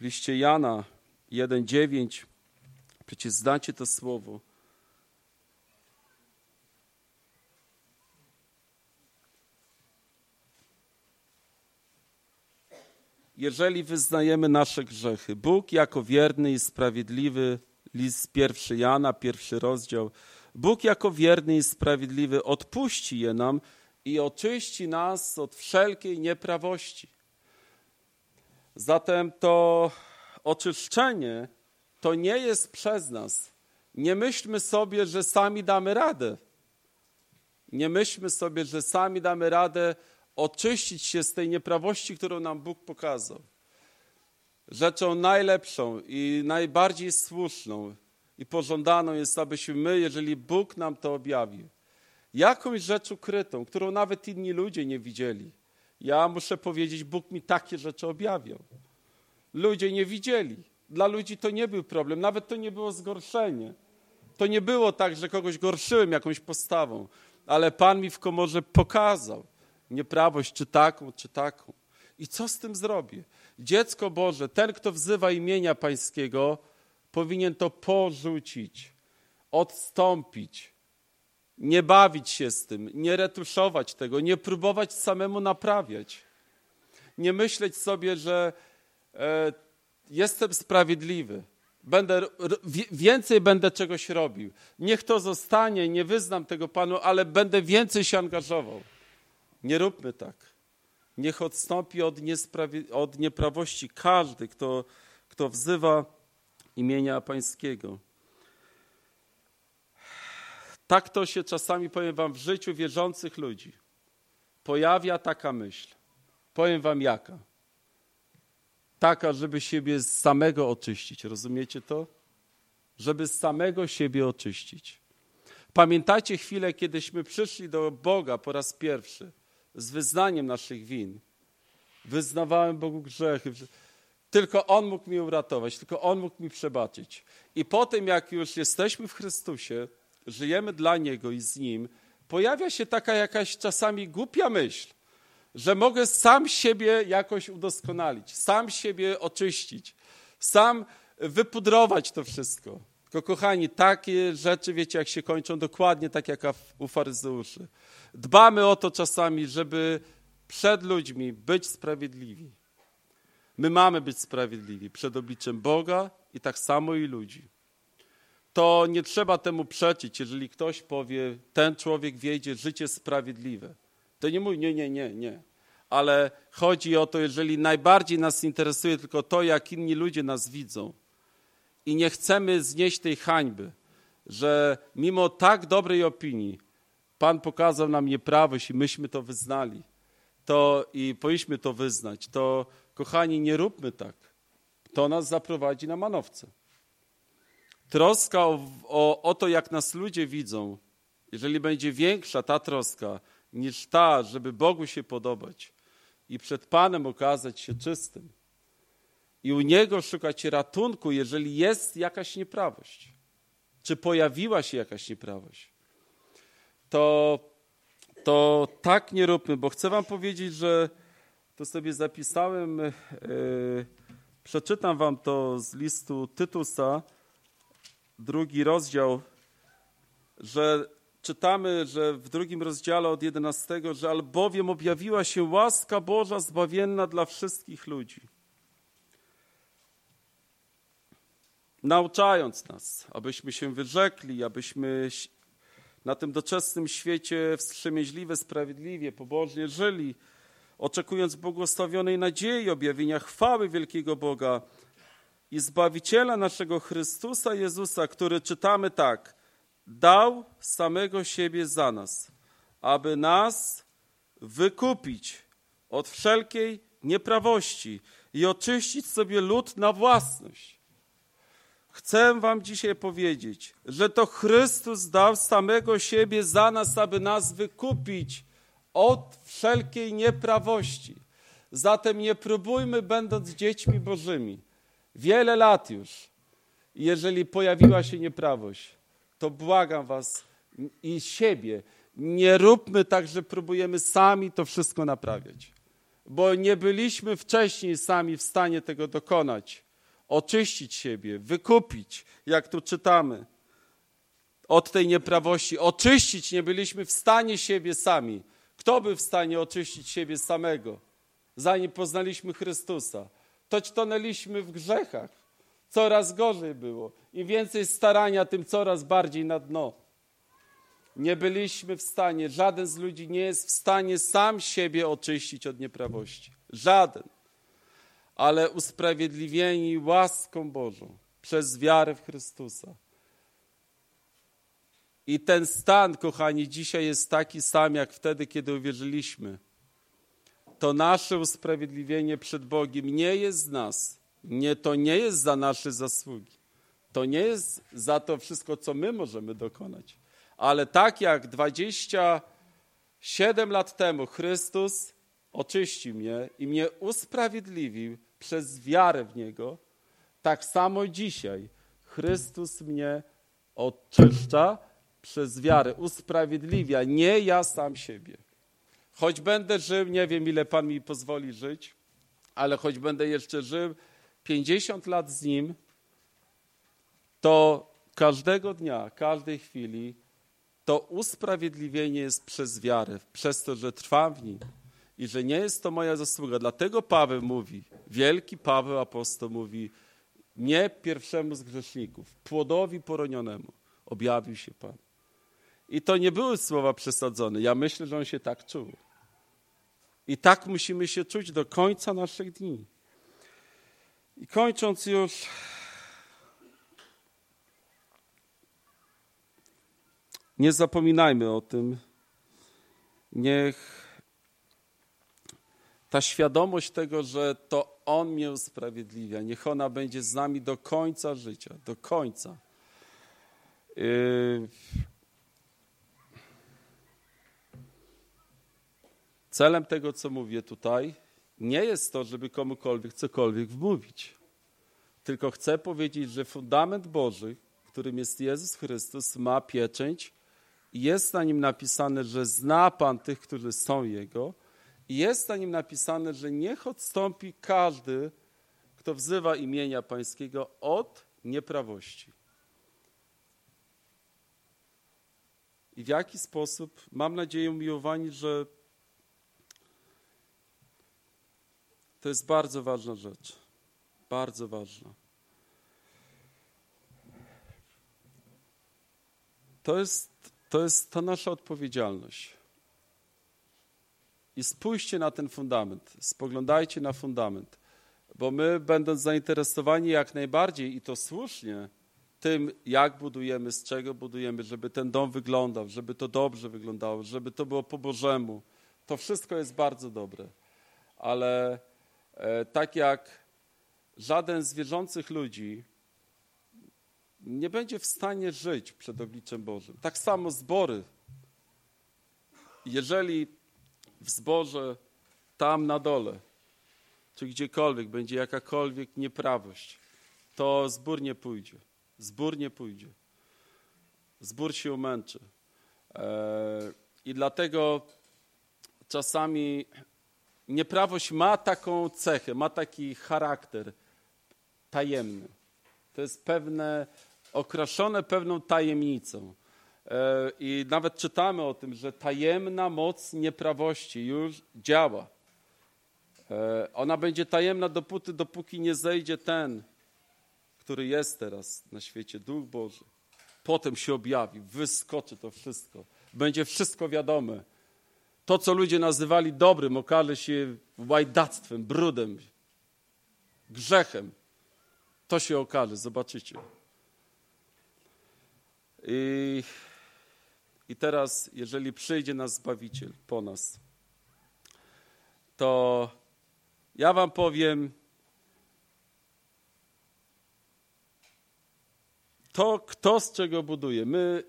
Speaker 1: w liście Jana 1,9 przecież znacie to słowo. jeżeli wyznajemy nasze grzechy. Bóg jako wierny i sprawiedliwy, list pierwszy Jana, pierwszy rozdział, Bóg jako wierny i sprawiedliwy odpuści je nam i oczyści nas od wszelkiej nieprawości. Zatem to oczyszczenie to nie jest przez nas. Nie myślmy sobie, że sami damy radę. Nie myślmy sobie, że sami damy radę oczyścić się z tej nieprawości, którą nam Bóg pokazał. Rzeczą najlepszą i najbardziej słuszną i pożądaną jest, abyśmy my, jeżeli Bóg nam to objawił, jakąś rzecz ukrytą, którą nawet inni ludzie nie widzieli. Ja muszę powiedzieć, Bóg mi takie rzeczy objawiał. Ludzie nie widzieli. Dla ludzi to nie był problem, nawet to nie było zgorszenie. To nie było tak, że kogoś gorszyłem jakąś postawą, ale Pan mi w komorze pokazał nieprawość, czy taką, czy taką. I co z tym zrobię? Dziecko Boże, ten, kto wzywa imienia Pańskiego, powinien to porzucić, odstąpić, nie bawić się z tym, nie retuszować tego, nie próbować samemu naprawiać. Nie myśleć sobie, że e, jestem sprawiedliwy, będę, więcej będę czegoś robił. Niech to zostanie, nie wyznam tego Panu, ale będę więcej się angażował. Nie róbmy tak. Niech odstąpi od, od nieprawości każdy, kto, kto wzywa imienia Pańskiego. Tak to się czasami, powiem Wam, w życiu wierzących ludzi pojawia taka myśl. Powiem Wam jaka. Taka, żeby siebie z samego oczyścić. Rozumiecie to? Żeby z samego siebie oczyścić. Pamiętacie chwilę, kiedyśmy przyszli do Boga po raz pierwszy z wyznaniem naszych win. Wyznawałem Bogu grzechy. Tylko On mógł mnie uratować, tylko On mógł mi przebaczyć. I po tym, jak już jesteśmy w Chrystusie, żyjemy dla Niego i z Nim, pojawia się taka jakaś czasami głupia myśl, że mogę sam siebie jakoś udoskonalić, sam siebie oczyścić, sam wypudrować to wszystko. Tylko kochani, takie rzeczy, wiecie, jak się kończą, dokładnie tak jak u faryzeuszy. Dbamy o to czasami, żeby przed ludźmi być sprawiedliwi. My mamy być sprawiedliwi przed obliczem Boga i tak samo i ludzi. To nie trzeba temu przeczyć, jeżeli ktoś powie, ten człowiek wiedzie życie sprawiedliwe. To nie mówi, nie, nie, nie, nie. Ale chodzi o to, jeżeli najbardziej nas interesuje tylko to, jak inni ludzie nas widzą i nie chcemy znieść tej hańby, że mimo tak dobrej opinii Pan pokazał nam nieprawość i myśmy to wyznali, to i powinniśmy to wyznać, to kochani, nie róbmy tak. To nas zaprowadzi na manowce. Troska o, o, o to, jak nas ludzie widzą, jeżeli będzie większa ta troska niż ta, żeby Bogu się podobać i przed Panem okazać się czystym i u Niego szukać ratunku, jeżeli jest jakaś nieprawość, czy pojawiła się jakaś nieprawość, to, to tak nie róbmy, bo chcę Wam powiedzieć, że to sobie zapisałem, yy, przeczytam Wam to z listu Tytusa, drugi rozdział, że czytamy, że w drugim rozdziale od 11, że albowiem objawiła się łaska Boża zbawienna dla wszystkich ludzi. Nauczając nas, abyśmy się wyrzekli, abyśmy na tym doczesnym świecie wstrzemięźliwie, sprawiedliwie, pobożnie żyli, oczekując błogosławionej nadziei, objawienia chwały wielkiego Boga i Zbawiciela naszego Chrystusa Jezusa, który czytamy tak – dał samego siebie za nas, aby nas wykupić od wszelkiej nieprawości i oczyścić sobie lud na własność. Chcę Wam dzisiaj powiedzieć, że to Chrystus dał samego siebie za nas, aby nas wykupić od wszelkiej nieprawości. Zatem nie próbujmy, będąc dziećmi Bożymi, wiele lat już, jeżeli pojawiła się nieprawość, to błagam Was i siebie, nie róbmy tak, że próbujemy sami to wszystko naprawiać, bo nie byliśmy wcześniej sami w stanie tego dokonać, oczyścić siebie, wykupić, jak tu czytamy, od tej nieprawości. Oczyścić nie byliśmy w stanie siebie sami. Kto by w stanie oczyścić siebie samego, zanim poznaliśmy Chrystusa? Toć tonęliśmy w grzechach. Coraz gorzej było. Im więcej starania, tym coraz bardziej na dno. Nie byliśmy w stanie, żaden z ludzi nie jest w stanie sam siebie oczyścić od nieprawości. Żaden. Ale usprawiedliwieni łaską Bożą przez wiarę w Chrystusa. I ten stan, kochani, dzisiaj jest taki sam, jak wtedy, kiedy uwierzyliśmy. To nasze usprawiedliwienie przed Bogiem nie jest z nas, nie, to nie jest za nasze zasługi. To nie jest za to wszystko, co my możemy dokonać. Ale tak jak 27 lat temu Chrystus oczyścił mnie i mnie usprawiedliwił przez wiarę w Niego, tak samo dzisiaj Chrystus mnie oczyszcza przez wiarę, usprawiedliwia, nie ja sam siebie. Choć będę żył, nie wiem ile Pan mi pozwoli żyć, ale choć będę jeszcze żył 50 lat z Nim, to każdego dnia, każdej chwili to usprawiedliwienie jest przez wiarę, przez to, że trwam w Nim i że nie jest to moja zasługa. Dlatego Paweł mówi, wielki Paweł apostoł mówi, nie pierwszemu z grzeszników, płodowi poronionemu objawił się Pan. I to nie były słowa przesadzone. Ja myślę, że on się tak czuł. I tak musimy się czuć do końca naszych dni. I kończąc już, nie zapominajmy o tym. Niech ta świadomość tego, że to On mnie usprawiedliwia, niech ona będzie z nami do końca życia, do końca. Yy, celem tego, co mówię tutaj, nie jest to, żeby komukolwiek cokolwiek wmówić. Tylko chcę powiedzieć, że fundament Boży, którym jest Jezus Chrystus, ma pieczęć i jest na nim napisane, że zna Pan tych, którzy są Jego i jest na nim napisane, że niech odstąpi każdy, kto wzywa imienia Pańskiego od nieprawości. I w jaki sposób, mam nadzieję, miłowani, że To jest bardzo ważna rzecz. Bardzo ważna. To jest, to jest to nasza odpowiedzialność. I spójrzcie na ten fundament, spoglądajcie na fundament, bo my, będąc zainteresowani jak najbardziej i to słusznie, tym, jak budujemy, z czego budujemy, żeby ten dom wyglądał, żeby to dobrze wyglądało, żeby to było po Bożemu, to wszystko jest bardzo dobre. Ale tak jak żaden z wierzących ludzi nie będzie w stanie żyć przed obliczem Bożym. Tak samo zbory jeżeli w zborze tam na dole, czy gdziekolwiek będzie jakakolwiek nieprawość, to zbór nie pójdzie. Zbór nie pójdzie. Zbór się umęczy. E, I dlatego czasami nieprawość ma taką cechę, ma taki charakter tajemny. To jest pewne, okraszone pewną tajemnicą. E, I nawet czytamy o tym, że tajemna moc nieprawości już działa. E, ona będzie tajemna dopóty, dopóki nie zejdzie ten, który jest teraz na świecie, Duch Boży. Potem się objawi, wyskoczy to wszystko. Będzie wszystko wiadome. To, co ludzie nazywali dobrym, okaże się łajdactwem, brudem, grzechem. To się okaże, zobaczycie. I, I teraz, jeżeli przyjdzie nas Zbawiciel po nas, to ja wam powiem, to kto z czego buduje. My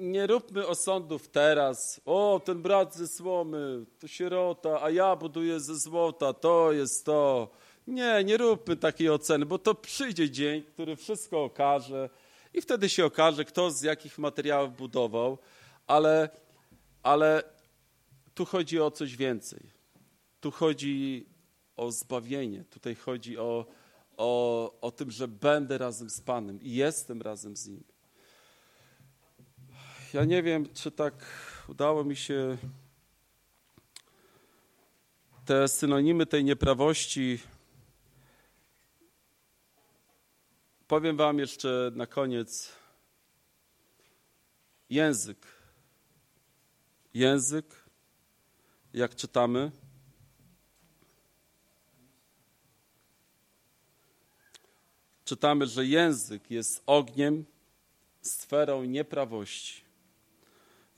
Speaker 1: nie róbmy osądów teraz. O, ten brat ze słomy, to sierota, a ja buduję ze złota, to jest to. Nie, nie róbmy takiej oceny, bo to przyjdzie dzień, który wszystko okaże i wtedy się okaże, kto z jakich materiałów budował, ale, ale tu chodzi o coś więcej. Tu chodzi o zbawienie, tutaj chodzi o, o, o tym, że będę razem z Panem i jestem razem z Nim. Ja nie wiem, czy tak udało mi się te synonimy tej nieprawości. Powiem Wam jeszcze na koniec język. Język, jak czytamy, czytamy, że język jest ogniem, sferą nieprawości.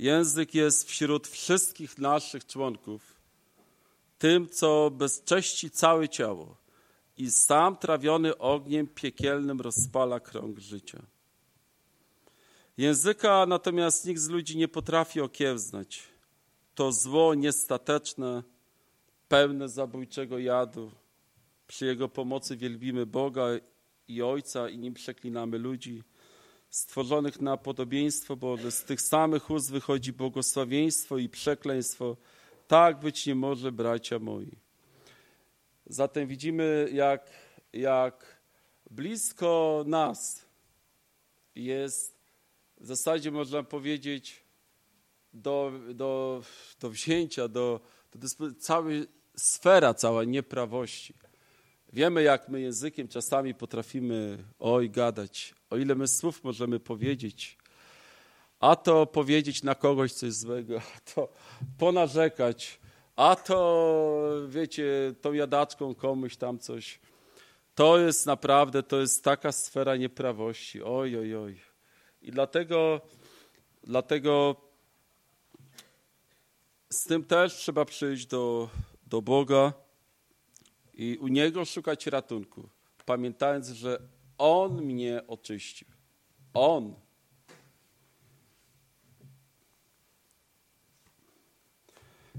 Speaker 1: Język jest wśród wszystkich naszych członków tym, co bezcześci całe ciało i sam trawiony ogniem piekielnym rozpala krąg życia. Języka natomiast nikt z ludzi nie potrafi okiełznać. To zło niestateczne, pełne zabójczego jadu. Przy Jego pomocy wielbimy Boga i Ojca i nim przeklinamy ludzi stworzonych na podobieństwo Boże. Z tych samych ust wychodzi błogosławieństwo i przekleństwo. Tak być nie może, bracia moi. Zatem widzimy, jak, jak blisko nas jest, w zasadzie można powiedzieć, do, do, do wzięcia, do, do całej sfera cała nieprawości. Wiemy, jak my językiem czasami potrafimy oj gadać, o ile my słów możemy powiedzieć, a to powiedzieć na kogoś coś złego, a to ponarzekać, a to, wiecie, tą jadaczką komuś tam coś. To jest naprawdę, to jest taka sfera nieprawości. Oj, oj, oj. I dlatego, dlatego z tym też trzeba przyjść do, do Boga i u Niego szukać ratunku, pamiętając, że On mnie oczyścił. On.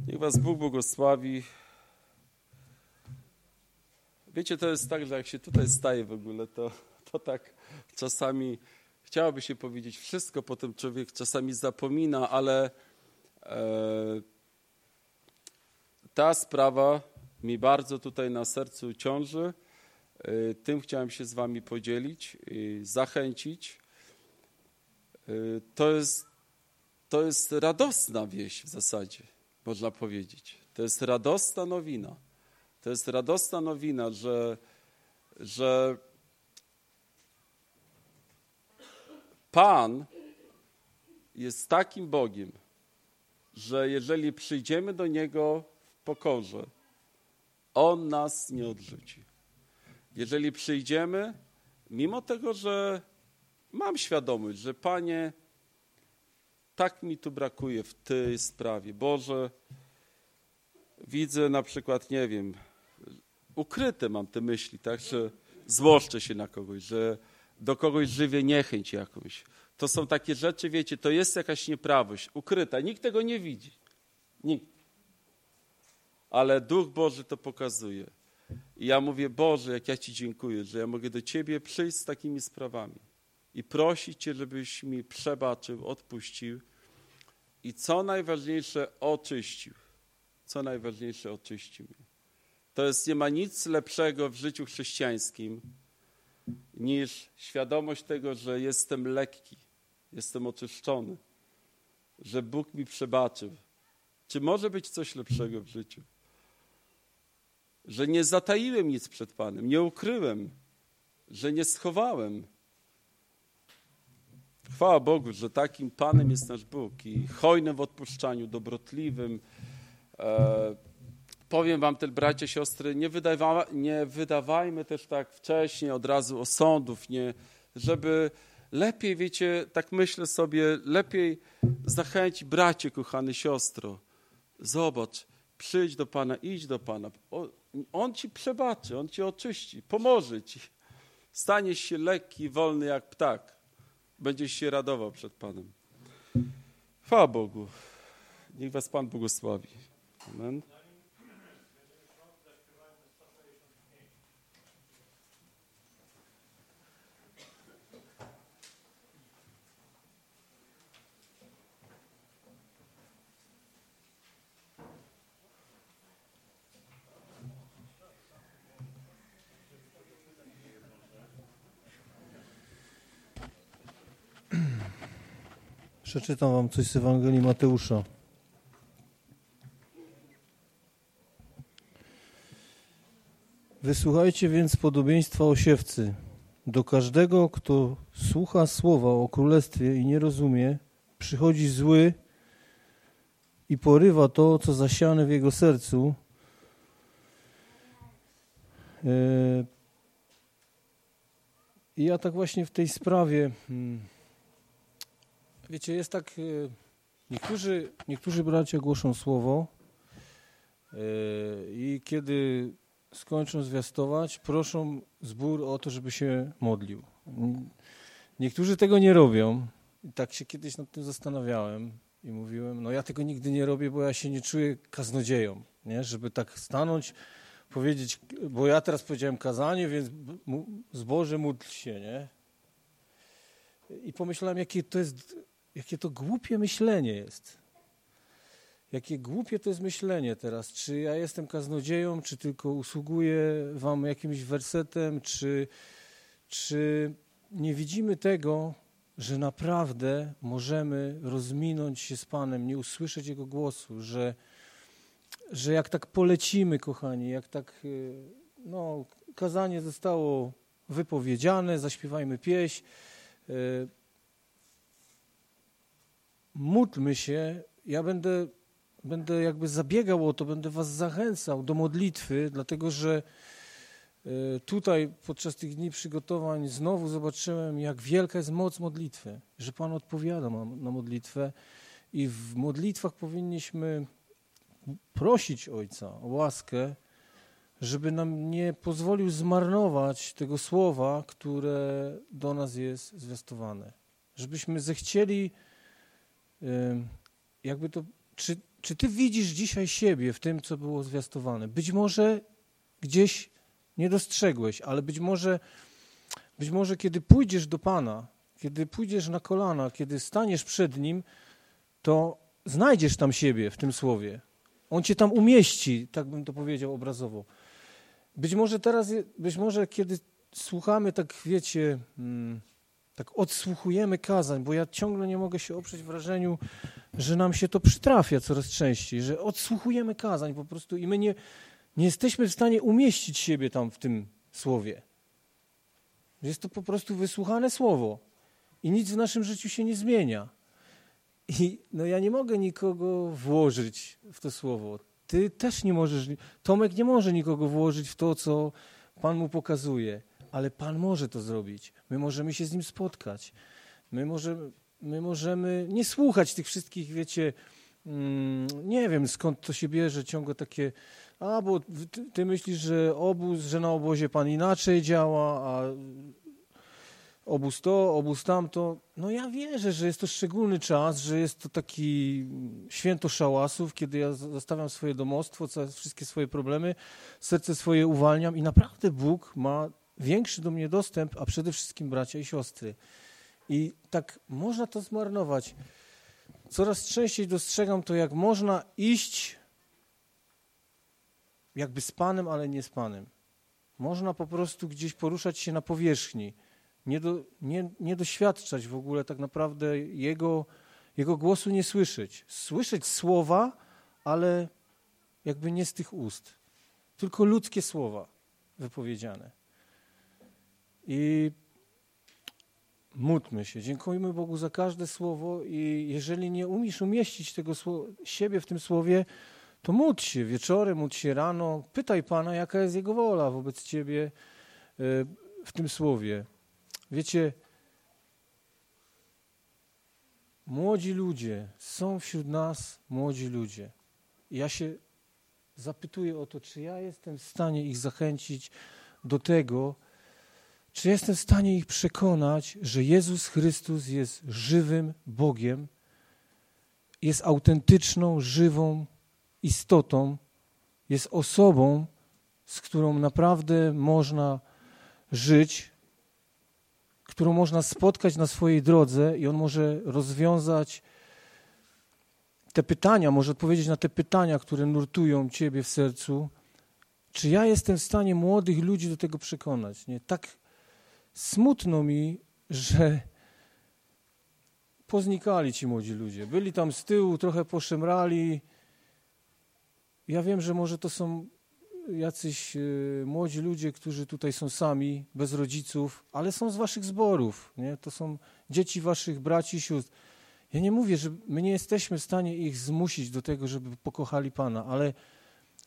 Speaker 1: Niech Was Bóg błogosławi. Wiecie, to jest tak, że jak się tutaj staje w ogóle, to, to tak czasami chciałoby się powiedzieć wszystko, potem człowiek czasami zapomina, ale e, ta sprawa mi bardzo tutaj na sercu ciąży. Y, tym chciałem się z Wami podzielić, zachęcić. Y, to jest, to jest radosna wieść w zasadzie, można powiedzieć. To jest radosna nowina. To jest radosna nowina, że, że Pan jest takim Bogiem, że jeżeli przyjdziemy do Niego w pokorze, on nas nie odrzuci. Jeżeli przyjdziemy, mimo tego, że mam świadomość, że Panie, tak mi tu brakuje w tej sprawie. Boże, widzę na przykład, nie wiem, ukryte mam te myśli, tak, że złoszczę się na kogoś, że do kogoś żywię niechęć jakąś. To są takie rzeczy, wiecie, to jest jakaś nieprawość, ukryta, nikt tego nie widzi. Nikt. Ale Duch Boży to pokazuje. I ja mówię, Boże, jak ja Ci dziękuję, że ja mogę do Ciebie przyjść z takimi sprawami i prosić Cię, żebyś mi przebaczył, odpuścił i co najważniejsze, oczyścił. Co najważniejsze, oczyścił mnie. To jest, nie ma nic lepszego w życiu chrześcijańskim niż świadomość tego, że jestem lekki, jestem oczyszczony, że Bóg mi przebaczył. Czy może być coś lepszego w życiu? Że nie zataiłem nic przed Panem, nie ukryłem, że nie schowałem. Chwała Bogu, że takim Panem jest nasz Bóg i hojnym w odpuszczaniu, dobrotliwym. E, powiem wam też, bracia, siostry, nie, wydawa, nie wydawajmy też tak wcześnie od razu osądów, nie, żeby lepiej, wiecie, tak myślę sobie, lepiej zachęcić bracie, kochany siostro. Zobacz, przyjdź do Pana, idź do Pana. On ci przebaczy, On ci oczyści, pomoże ci. Staniesz się lekki, wolny jak ptak. Będziesz się radował przed Panem. Chwała Bogu. Niech was Pan błogosławi. Amen.
Speaker 2: Przeczytam wam coś z Ewangelii Mateusza. Wysłuchajcie więc podobieństwa o siewcy. Do każdego, kto słucha słowa o królestwie i nie rozumie, przychodzi zły i porywa to, co zasiane w jego sercu. E, I ja tak właśnie w tej sprawie hmm, Wiecie, jest tak, e, niektórzy, niektórzy bracia głoszą słowo e, i kiedy skończą zwiastować, proszą zbór o to, żeby się modlił. Niektórzy tego nie robią. I tak się kiedyś nad tym zastanawiałem i mówiłem, no ja tego nigdy nie robię, bo ja się nie czuję kaznodzieją, nie? żeby tak stanąć, powiedzieć, bo ja teraz powiedziałem kazanie, więc zboże módl się, nie? I pomyślałem, jakie to jest Jakie to głupie myślenie jest. Jakie głupie to jest myślenie teraz. Czy ja jestem kaznodzieją, czy tylko usługuję wam jakimś wersetem, czy, czy nie widzimy tego, że naprawdę możemy rozminąć się z Panem, nie usłyszeć Jego głosu, że, że jak tak polecimy, kochani, jak tak, y, no, kazanie zostało wypowiedziane, zaśpiewajmy pieśń, y, módlmy się. Ja będę, będę jakby zabiegał o to, będę was zachęcał do modlitwy, dlatego że e, tutaj podczas tych dni przygotowań znowu zobaczyłem, jak wielka jest moc modlitwy, że Pan odpowiada na modlitwę i w modlitwach powinniśmy prosić Ojca o łaskę, żeby nam nie pozwolił zmarnować tego słowa, które do nas jest zwiastowane. Żebyśmy zechcieli jakby to, czy, czy ty widzisz dzisiaj siebie w tym, co było zwiastowane? Być może gdzieś nie dostrzegłeś, ale być może, być może kiedy pójdziesz do Pana, kiedy pójdziesz na kolana, kiedy staniesz przed Nim, to znajdziesz tam siebie w tym słowie. On cię tam umieści, tak bym to powiedział obrazowo. Być może teraz, być może kiedy słuchamy, tak wiecie, hmm, tak odsłuchujemy kazań, bo ja ciągle nie mogę się oprzeć wrażeniu, że nam się to przytrafia coraz częściej, że odsłuchujemy kazań po prostu i my nie, nie jesteśmy w stanie umieścić siebie tam w tym słowie. Jest to po prostu wysłuchane słowo i nic w naszym życiu się nie zmienia. I no ja nie mogę nikogo włożyć w to słowo. Ty też nie możesz, Tomek nie może nikogo włożyć w to, co Pan mu pokazuje ale Pan może to zrobić. My możemy się z Nim spotkać. My możemy, my możemy nie słuchać tych wszystkich, wiecie, mm, nie wiem skąd to się bierze, ciągle takie, a bo ty, ty myślisz, że obóz, że na obozie Pan inaczej działa, a obóz to, obóz tamto. No ja wierzę, że jest to szczególny czas, że jest to taki święto szałasów, kiedy ja zostawiam swoje domostwo, wszystkie swoje problemy, serce swoje uwalniam i naprawdę Bóg ma większy do mnie dostęp, a przede wszystkim bracia i siostry. I tak można to zmarnować. Coraz częściej dostrzegam to, jak można iść jakby z Panem, ale nie z Panem. Można po prostu gdzieś poruszać się na powierzchni, nie, do, nie, nie doświadczać w ogóle tak naprawdę Jego, Jego głosu nie słyszeć. Słyszeć słowa, ale jakby nie z tych ust, tylko ludzkie słowa wypowiedziane. I módlmy się, dziękujmy Bogu za każde słowo i jeżeli nie umiesz umieścić tego siebie w tym słowie, to módl się wieczorem, módl się rano, pytaj Pana, jaka jest Jego wola wobec Ciebie e, w tym słowie. Wiecie, młodzi ludzie, są wśród nas młodzi ludzie. Ja się zapytuję o to, czy ja jestem w stanie ich zachęcić do tego, czy jestem w stanie ich przekonać, że Jezus Chrystus jest żywym Bogiem, jest autentyczną, żywą istotą, jest osobą, z którą naprawdę można żyć, którą można spotkać na swojej drodze i on może rozwiązać te pytania, może odpowiedzieć na te pytania, które nurtują ciebie w sercu. Czy ja jestem w stanie młodych ludzi do tego przekonać? Nie? Tak smutno mi, że poznikali ci młodzi ludzie. Byli tam z tyłu, trochę poszemrali, ja wiem, że może to są jacyś e, młodzi ludzie, którzy tutaj są sami, bez rodziców, ale są z waszych zborów, nie? To są dzieci waszych braci sióstr. Ja nie mówię, że my nie jesteśmy w stanie ich zmusić do tego, żeby pokochali Pana, ale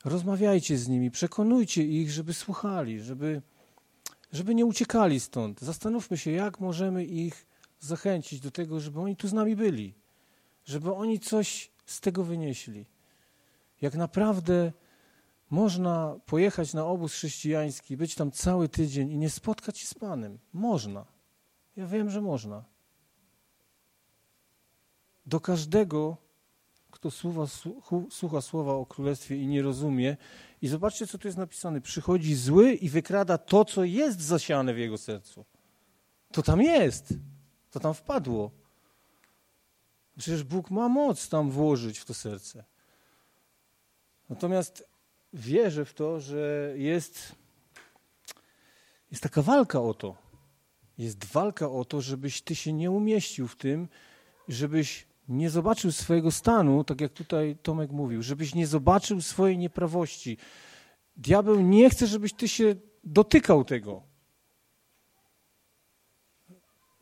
Speaker 2: rozmawiajcie z nimi, przekonujcie ich, żeby słuchali, żeby, żeby nie uciekali stąd. Zastanówmy się, jak możemy ich zachęcić do tego, żeby oni tu z nami byli, żeby oni coś z tego wynieśli jak naprawdę można pojechać na obóz chrześcijański, być tam cały tydzień i nie spotkać się z Panem. Można. Ja wiem, że można. Do każdego, kto słucha, słucha słowa o królestwie i nie rozumie, i zobaczcie, co tu jest napisane: przychodzi zły i wykrada to, co jest zasiane w jego sercu. To tam jest. To tam wpadło. Przecież Bóg ma moc tam włożyć w to serce. Natomiast wierzę w to, że jest, jest taka walka o to. Jest walka o to, żebyś ty się nie umieścił w tym, żebyś nie zobaczył swojego stanu, tak jak tutaj Tomek mówił, żebyś nie zobaczył swojej nieprawości. Diabeł nie chce, żebyś ty się dotykał tego.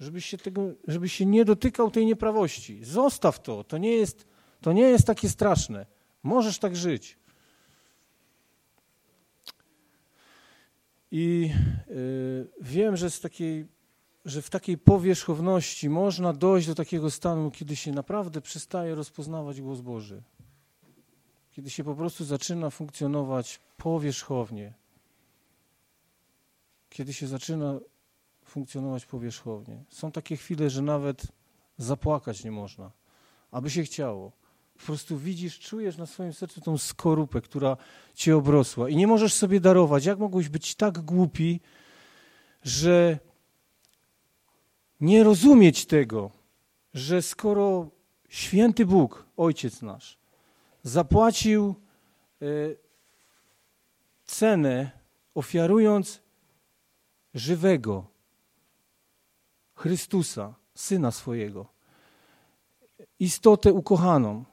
Speaker 2: Żebyś się, tego, żebyś się nie dotykał tej nieprawości. Zostaw to. To nie jest, to nie jest takie straszne. Możesz tak żyć. I y, wiem, że, z takiej, że w takiej powierzchowności można dojść do takiego stanu, kiedy się naprawdę przestaje rozpoznawać głos Boży. Kiedy się po prostu zaczyna funkcjonować powierzchownie. Kiedy się zaczyna funkcjonować powierzchownie. Są takie chwile, że nawet zapłakać nie można, aby się chciało. Po prostu widzisz, czujesz na swoim sercu tą skorupę, która cię obrosła i nie możesz sobie darować. Jak mogłeś być tak głupi, że nie rozumieć tego, że skoro święty Bóg, Ojciec nasz, zapłacił y, cenę, ofiarując żywego Chrystusa, Syna swojego, istotę ukochaną,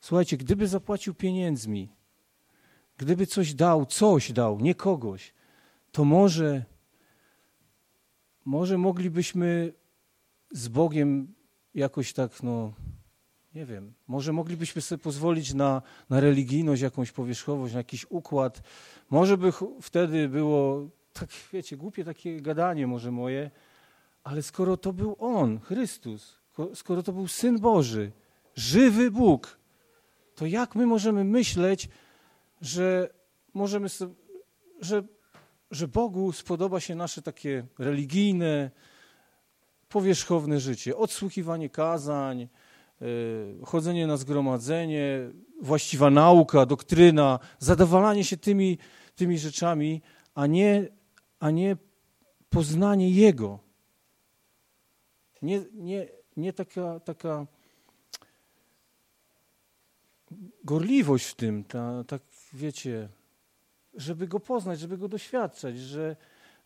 Speaker 2: Słuchajcie, gdyby zapłacił pieniędzmi, gdyby coś dał, coś dał, nie kogoś, to może, może moglibyśmy z Bogiem jakoś tak, no, nie wiem, może moglibyśmy sobie pozwolić na, na religijność, jakąś powierzchowość, na jakiś układ. Może by wtedy było, tak wiecie, głupie takie gadanie może moje, ale skoro to był On, Chrystus, skoro to był Syn Boży, żywy Bóg, to jak my możemy myśleć, że możemy sobie, że że Bogu spodoba się nasze takie religijne, powierzchowne życie. Odsłuchiwanie kazań, y, chodzenie na zgromadzenie, właściwa nauka, doktryna, zadowalanie się tymi, tymi rzeczami, a nie, a nie poznanie Jego. Nie, nie, nie taka, taka gorliwość w tym, ta, tak wiecie, żeby Go poznać, żeby Go doświadczać, że,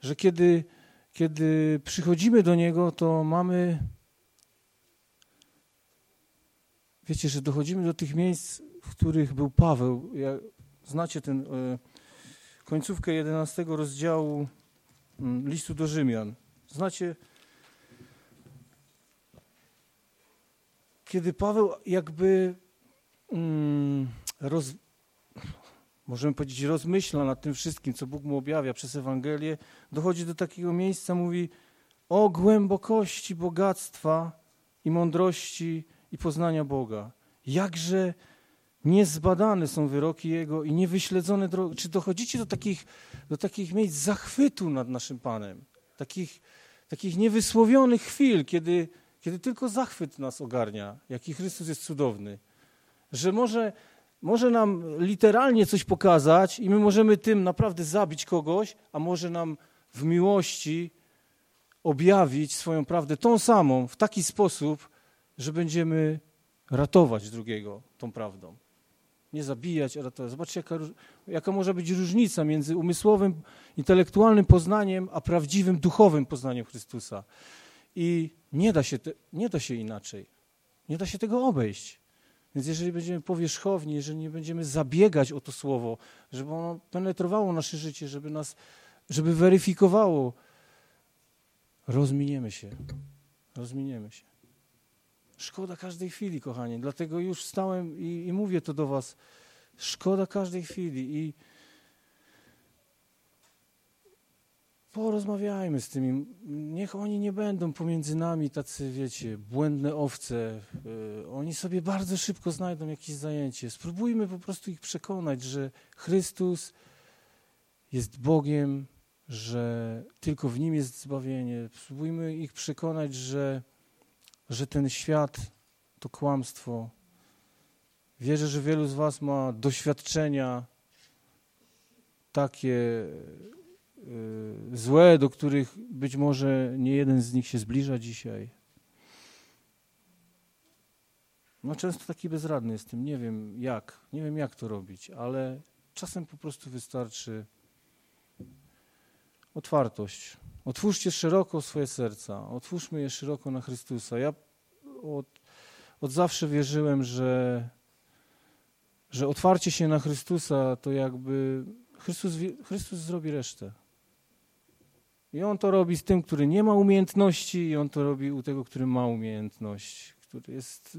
Speaker 2: że kiedy, kiedy przychodzimy do Niego, to mamy, wiecie, że dochodzimy do tych miejsc, w których był Paweł. Ja, znacie ten e, końcówkę 11 rozdziału mm, listu do Rzymian. Znacie, kiedy Paweł jakby mm, roz, możemy powiedzieć, rozmyśla nad tym wszystkim, co Bóg mu objawia przez Ewangelię, dochodzi do takiego miejsca, mówi o głębokości bogactwa i mądrości i poznania Boga. Jakże niezbadane są wyroki Jego i niewyśledzone drogi. Czy dochodzicie do takich, do takich miejsc zachwytu nad naszym Panem? Takich, takich niewysłowionych chwil, kiedy, kiedy tylko zachwyt nas ogarnia, jaki Chrystus jest cudowny. Że może może nam literalnie coś pokazać i my możemy tym naprawdę zabić kogoś, a może nam w miłości objawić swoją prawdę tą samą, w taki sposób, że będziemy ratować drugiego tą prawdą. Nie zabijać, a ratować. Zobaczcie, jaka, jaka może być różnica między umysłowym, intelektualnym poznaniem, a prawdziwym, duchowym poznaniem Chrystusa. I nie da się, te, nie da się inaczej. Nie da się tego obejść. Więc jeżeli będziemy powierzchowni, jeżeli nie będziemy zabiegać o to słowo, żeby ono penetrowało nasze życie, żeby nas, żeby weryfikowało, rozminiemy się. Rozminiemy się. Szkoda każdej chwili, kochani. Dlatego już stałem i, i mówię to do was. Szkoda każdej chwili i porozmawiajmy z tymi, niech oni nie będą pomiędzy nami tacy, wiecie, błędne owce. Y, oni sobie bardzo szybko znajdą jakieś zajęcie. Spróbujmy po prostu ich przekonać, że Chrystus jest Bogiem, że tylko w Nim jest zbawienie. Spróbujmy ich przekonać, że, że ten świat to kłamstwo. Wierzę, że wielu z Was ma doświadczenia takie złe, do których być może nie jeden z nich się zbliża dzisiaj. No często taki bezradny jestem, nie wiem jak, nie wiem jak to robić, ale czasem po prostu wystarczy otwartość. Otwórzcie szeroko swoje serca, otwórzmy je szeroko na Chrystusa. Ja od, od zawsze wierzyłem, że, że otwarcie się na Chrystusa to jakby Chrystus, Chrystus zrobi resztę. I on to robi z tym, który nie ma umiejętności, i on to robi u tego, który ma umiejętność, który jest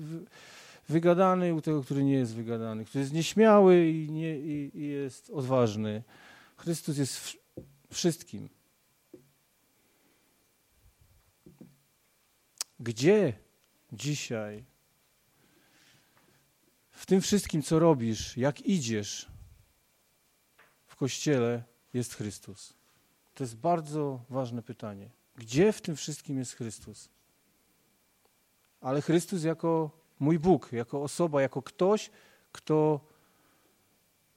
Speaker 2: wygadany, u tego, który nie jest wygadany, który jest nieśmiały i, nie, i, i jest odważny. Chrystus jest wszystkim. Gdzie dzisiaj, w tym wszystkim, co robisz, jak idziesz w kościele, jest Chrystus? To jest bardzo ważne pytanie. Gdzie w tym wszystkim jest Chrystus? Ale Chrystus jako mój Bóg, jako osoba, jako ktoś, kto,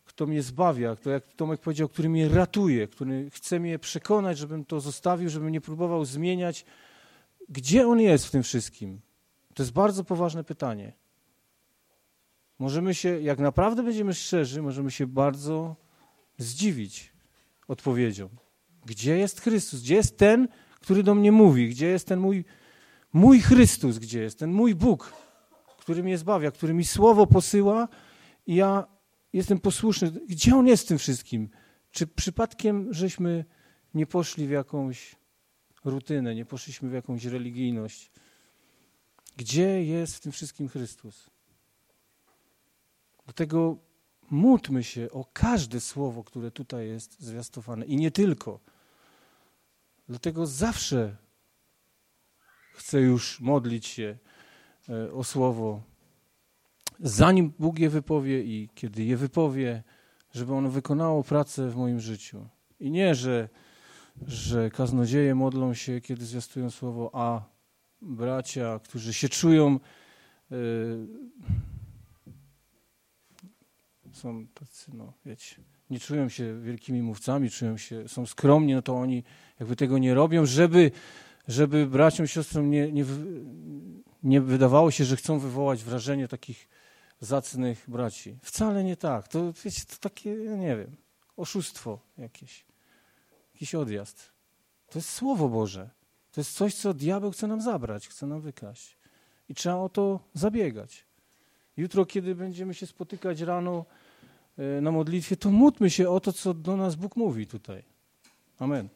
Speaker 2: kto mnie zbawia, kto, jak Tomek powiedział, który mnie ratuje, który chce mnie przekonać, żebym to zostawił, żebym nie próbował zmieniać. Gdzie On jest w tym wszystkim? To jest bardzo poważne pytanie. Możemy się, jak naprawdę będziemy szczerzy, możemy się bardzo zdziwić odpowiedzią. Gdzie jest Chrystus? Gdzie jest ten, który do mnie mówi? Gdzie jest ten mój, mój Chrystus? Gdzie jest ten mój Bóg, który mnie zbawia, który mi słowo posyła i ja jestem posłuszny? Gdzie On jest w tym wszystkim? Czy przypadkiem żeśmy nie poszli w jakąś rutynę, nie poszliśmy w jakąś religijność? Gdzie jest w tym wszystkim Chrystus? Dlatego módlmy się o każde słowo, które tutaj jest zwiastowane i nie tylko. Dlatego zawsze chcę już modlić się e, o słowo, zanim Bóg je wypowie i kiedy je wypowie, żeby ono wykonało pracę w moim życiu. I nie, że, że kaznodzieje modlą się, kiedy zwiastują słowo, a bracia, którzy się czują, y, są tacy, no wiecie, nie czują się wielkimi mówcami, czują się, są skromni, no to oni jakby tego nie robią, żeby, żeby braciom, siostrom nie, nie, nie wydawało się, że chcą wywołać wrażenie takich zacnych braci. Wcale nie tak. To, wiecie, to takie, nie wiem, oszustwo jakieś. Jakiś odjazd. To jest Słowo Boże. To jest coś, co diabeł chce nam zabrać, chce nam wykraść. I trzeba o to zabiegać. Jutro, kiedy będziemy się spotykać rano na modlitwie, to módlmy się o to, co do nas Bóg mówi tutaj. Amen.